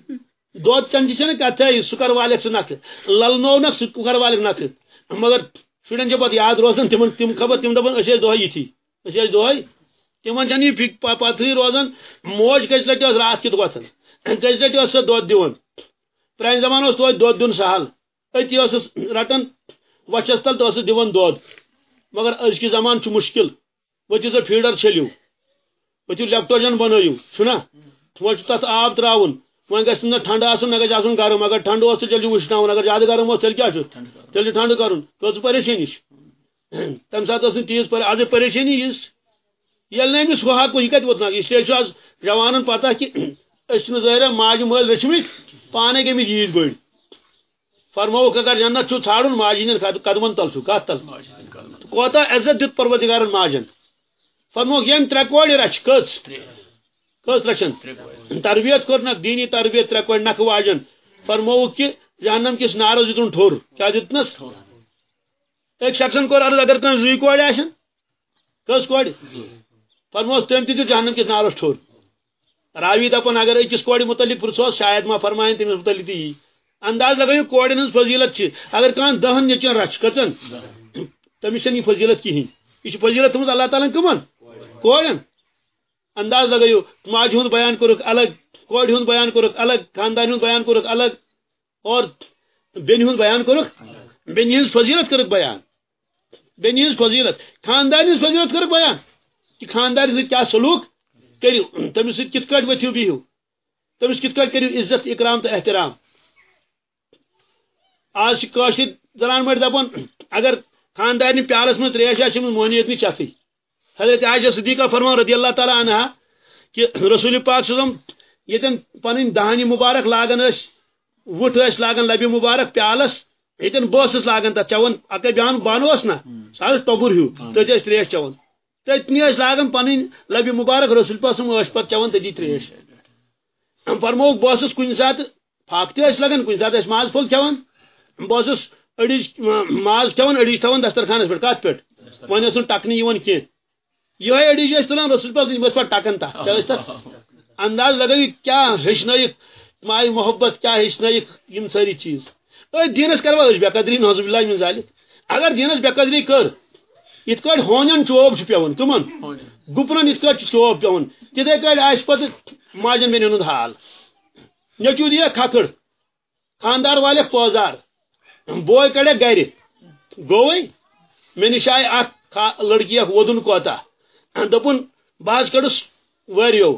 دۄد چمچہِ چھنہٕ کتھے سُہ کر والٮ۪کھ ژٕ نکھٕ للنوونکھ سُہ کر والٮ۪کھ نکھٕ مگر شُرٮ۪ن چھِ پتہٕ یاد روزان تِمن تِم خبر تِم دپان أسۍ ٲسۍ دۄہے یِتھی أسۍ ٲسۍ دۄہے تِمن روزان موج کٔژِ لٹہِ ٲس راتھ کیُتھ وۄتھان کٔژِ لٹہِ ٲس سۄ دۄد دِوان پرانہِ زمانہٕ اوس توتہِ دۄد دیُن سہل۔ أتی ٲسٕس رٹان وچھس تل تو ٲسٕس دِوان دۄد مگر أزکہِ زمانہٕ چھُ مُشکل۔ ؤتھِو سا فیٖڈر چھٔلِو ؤتھِو لیپٹوجن بنٲیِو چھُنا وۄنۍ چھُ آب تراوُن۔ وۄنۍ گژھِ نہٕ ٹھنڈٕ آسُن نہ گژھِ آسُن گرم اگر ٹھنڈٕ اوس تیٚلہِ چھُ وٕشناوُن اگر زیادٕ گرم کیٛاہ چھُ تیٚلہِ چھُ ٹھنڈٕ پریشٲنی چھِ تمہِ ٲس نہٕ تیٖژ آز پریشٲنی یِژھ ییٚلہِ نہٕ أمِس ہُہ حق یہِ کتہِ ووتنا اس لیے آز جوانن پتہ کہِ چھِنہٕ ظٲہرا ماجہِ مٲلۍ رٔچھمٕتۍ پانے گٔمٕتۍ عیٖد بٔڑۍ فرمووُکھ اگر جنت چھُ ژھانڈُن ماجہِ ہٕنٛدٮ۪ن قدمن تل کتھ تل کوتاہ عزت دیُت پروردگارن ماجن فرمووُکھ یم ترٛےٚ کورِ رچھ کٔژ کٔژ رچھن تربیت کورنکھ دینی تربیت ترٛےٚ کورِ نکھٕ واجن فرمووُکھ کہ جہنم کس نارس دِتُن ٹھوٚر کیٛاہ دِتنس أکۍ شخصن کوٚر عرض اگر کٲنٛسہِ زٕے کورِ آسن کٔژ کورِ فرموس تٔمۍ تہِ جہنم کس نارس ٹھوٚر راوی دپان اگر أکِس کورِ متعلق پرژھوس شاید ما فرمایَن تٔمِس متعلق تہِ یی انداز لگٲیِو کورٮ۪ن ہٕنٛز فضیلت چھِ اگر کانٛہہ دہن نیٚچن رچھ کٔژن تٔمِس چھنہٕ یہِ فضیلت کِہیٖنۍ یہِ چھِ فضیلت تھٲومٕژ اللہ تعالیٰ کٕمن کورٮ۪ن انداز لگٲیِو ماجہِ ہُنٛد بیان کوٚرُکھ الگ کورِ ہُنٛد بیان کوٚرُکھ الگ خاندان ہُنٛد بیان کوٚرُکھ الگ، اور بیٚنہِ ہُنٛد بیان کوٚرُکھ بیٚنہِ ہٕنٛز فضیلت کٔرٕکھ بیان۔ بیٚنہِ ہٕنٛز فضیلت خاندان ہٕنٛز فضیلت کٔرٕکھ بیان کہ خاندان سۭتۍ کیٛاہ سلوٗک کٔرِو، تٔمِس سۭتۍ کِتھ کٲٹھۍ ؤتھِو بِہِو، تٔمِس کِتھ کٲٹھۍ کٔرِو عزت، اکرام تہٕ احترام۔ آج چھِ کٲشِر زنان مٔڑۍ دپان، اگر خاندارنہِ پیالس منٛز تریش آسہِ أمِس مۄہنی ییٚتہِ نہٕ چتھٕے حضرت عائشہ صدیقہ فرمان رضی اللہ تعالیٰ عنہ کہ رسول پاک صدم یتن پنٕنۍ دہنہِ مبارک لاگان ٲسۍ وُٹھ ٲسۍ لاگان لبہِ مبارک پیالس یتن بہٕ ٲسٕس لاگان تتھ چٮ۪وان اکے بیان بانہٕ اوس نا سُہ اوس ٹۄبُر ہیوٗ تٔتۍ ٲسۍ تریش چٮ۪وان تٔتنی ٲسۍ لاگان پنٕنۍ لبہِ مبارک رسول پاک صدم ٲسۍ پتہٕ چٮ۪وان تٔتی تریش۔ ٲسٕس کُنہِ ساتہٕ پھاکھ تہِ ٲسۍ لگان کُنہِ ساتہٕ ٲسۍ ماز کھٮ۪وان بہٕ اوسُس أڑِج ماز کھٮ۪وان أڑِج تھاوان دسترخانس وۄنۍ ٲس نہٕ ٹکنہٕ یِوان کینٛہہ یہ أڑِج ٲسۍ تُلان رسول پاک یِم ٲسۍ پتہٕ ٹکان انداز لگٲیِو کیٛاہ ہیٚچھنٲیِکھ ماے محبت کیٛاہ ہیٚچھنٲیِکھ یِم سٲری چیٖز۔ أتھۍ دیٖنس کروا أسۍ بے قدری نوزب اللہ من ذالِک۔ اگر دیٖنس بے قدری کٔر یِتھ کٲٹھۍ ہونٮ۪ن چوب چھُ پیوان کٕمن گُپنن یِتھ کٲٹھۍ چھُ چوب پیوان تِتھے کٲٹھۍ آسہِ پتہٕ ماجن بیٚنٮ۪ن ہُنٛد حال۔ نیٚچوٗ دِیکھ کھکھٕڑ خاندار والٮ۪کھ پٲزار بوے کڑیکھ گرِ گوٚوٕے مےٚ نِش آیہِ اکھ لڑکی اکھ وودُن کوتاہ دپُن بہٕ حظ کٔڑٕس وٲرِو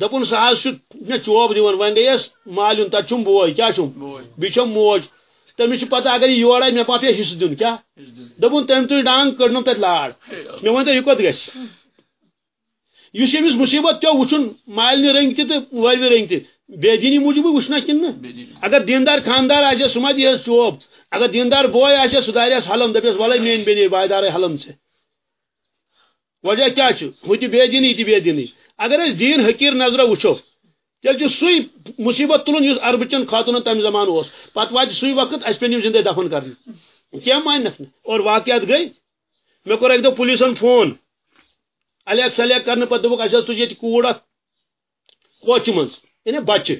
دپُن سُہ حظ چھُ مےٚ چوب دِوان وۄنۍ گٔیس مالیُن بوے کیٛاہ چھُم بیٚیہِ چھم موج. تٔمِس چھُ پتہ اگر یہِ یور آیہِ مےٚ پیٚیہِ حصہٕ دیُن کیٛاہ دوٚپُن تٔمۍ تُج ڈانٛگ کٔڑنم تتہِ لاڑ. مےٚ ؤنۍتو یہِ کوٚت گژھِ یُس أمِس مُصیبت پیٚو وٕچھُن مالنہِ رٔنگۍ تہِ رٔنگۍ تہِ بے دینی موٗجوٗبٕے وٕچھنا نہٕ اگر دیندار خاندار آسہِ سُہ ما دِیس چوب. اگر دیندار بوے آسہِ سُہ دارٮ۪س حلم دپٮ۪س وَلے میٲنۍ بیٚنہِ بایدارے حلم ژےٚ وجہ کیا ہُہ تہِ بے دینی یہِ تہِ بے دینی۔ اگر أسۍ دیٖن حقیٖر نظرو وٕچھو تیل سی مصیبت تلن اس اربچن خاتون تم زمان اس پتہ وات سی وقت اس پہ زندہ دفن کرنے کیا مانک اور واقعات گئی؟ مے کور ایک دو پولیسن فون۔ الیک سلیک کرنے پتہ دبک اس تجھ یہ کوڑ کوچ من یعنی بچہ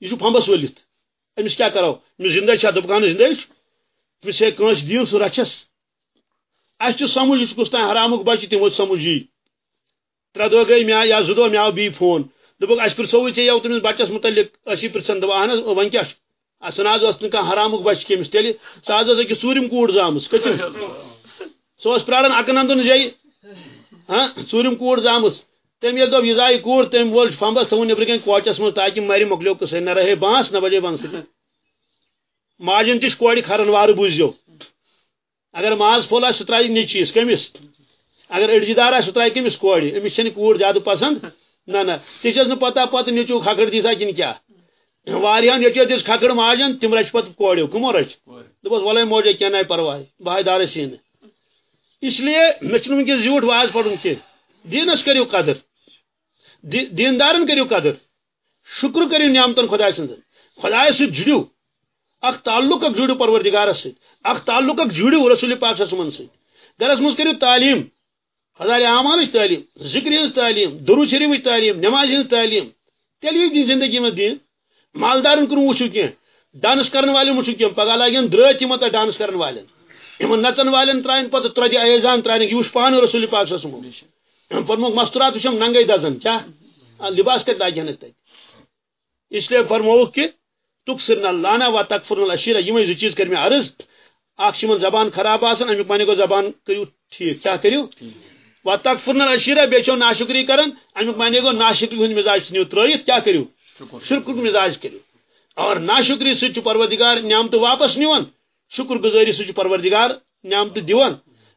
یہ پمبس ولت امس کیا کرو زندہ چھا دپکان زندہ امس ہے کنس دیو سہ رچھس اس سمجھ اس کس تین حرامک بچہ تم سمجھی ترے دہ گئی مے یا زٕ دہ مے آو بی فون دپک اس پرسو ژے یو تمس بچس متعلق اسی پرسن دپا اہن ون کیا سہ نہ اس نہ حرامک بچہ کمس تیل سہ حظ ٲس أکِس ژوٗرِم کوٗر زامٕژ کٔژِم سۄ ٲس پیاران اکنندن جایہِ ہاں ژوٗرِم کوٗر زامٕژ تم یل دب یہ زائ کوڑ تم وول فمبس تھون نبر کن کوچس من تاکہ مر مکلیو کسے نہ رہے بانس نہ بجے بانس ماجن تش کوڑی کھرن وار بوزیو اگر ماز پھول آس ترائی نیچیس کمس؟ اگر اڑجی دار آس ترائی کمس کوڑی امس چھن کوڑ زیادہ پسند؟ نہ نہ تیچس نہ پتہ پتہ نیچو کھکڑ دیسا کن کیا واریاں نیچو دس کھکڑ ماجن تم رچ پت کوڑیو کمو رچ دپس ولے موجے کیا نہ پرواہ بھائی دار سین اس لیے مچن ونکس زیوٹ واز پڑھن کی دینس کریو قدر۔ دیندارن کرو قدر۔ شکر کرو نعمتن خدا سند خدا ست جڑو۔ اخ تعلق اخ جڑو پروردگار ست اخ تعلق اخ جڑو رسول پاک صلی اللہ علیہ وسلم ست گرس مز کرو تعلیم خدا اعمال تعلیم، ذکر تعلیم درو شریف تعلیم، نماز تعلیم۔ تیل دی زندگی میں دین۔ مالدارن کرو وچھو کی ڈانس کرن والے وچھو کی پگہ لاگن درچ مت ڈانس کرن والے یمن نچن والن ترائن پتہ ترجی ایزان ترائن یوش پان رسول پاک صلی اللہ علیہ وسلم۔ فرموک مستورات وشم ننگے دزن۔ کیا لباس کت لاگن تت اس لیے فرموک کہ تکسرن اللانا و تکفرن الاشیرہ یمے زی چیز کر میں عرض اخ زبان خراب آسن امیک معنی کو زبان کریو ٹھیک کیا کریو؟ و تکفرن الاشیرہ بیچو ناشکری کرن امیک معنی کو ناشکری ہن مزاج نیو ترایت کیا کریو؟ شکر مزاج کریو۔ اور ناشکری سچ پروردگار نعمت واپس نیون شکر گزاری سچ پروردگار نعمت دیون۔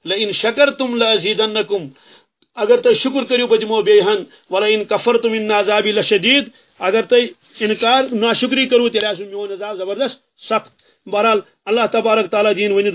لئن شکرتم لازیدنکم اگر تھی شکر کرو بہ دمو بیہن ولا ان کفر تم ان عذابی لشدید اگر تھی انکار ناشکری کرو تیل میون عذاب زبردست سخت۔ بہرحال اللہ تبارک تعالیٰ دین ونت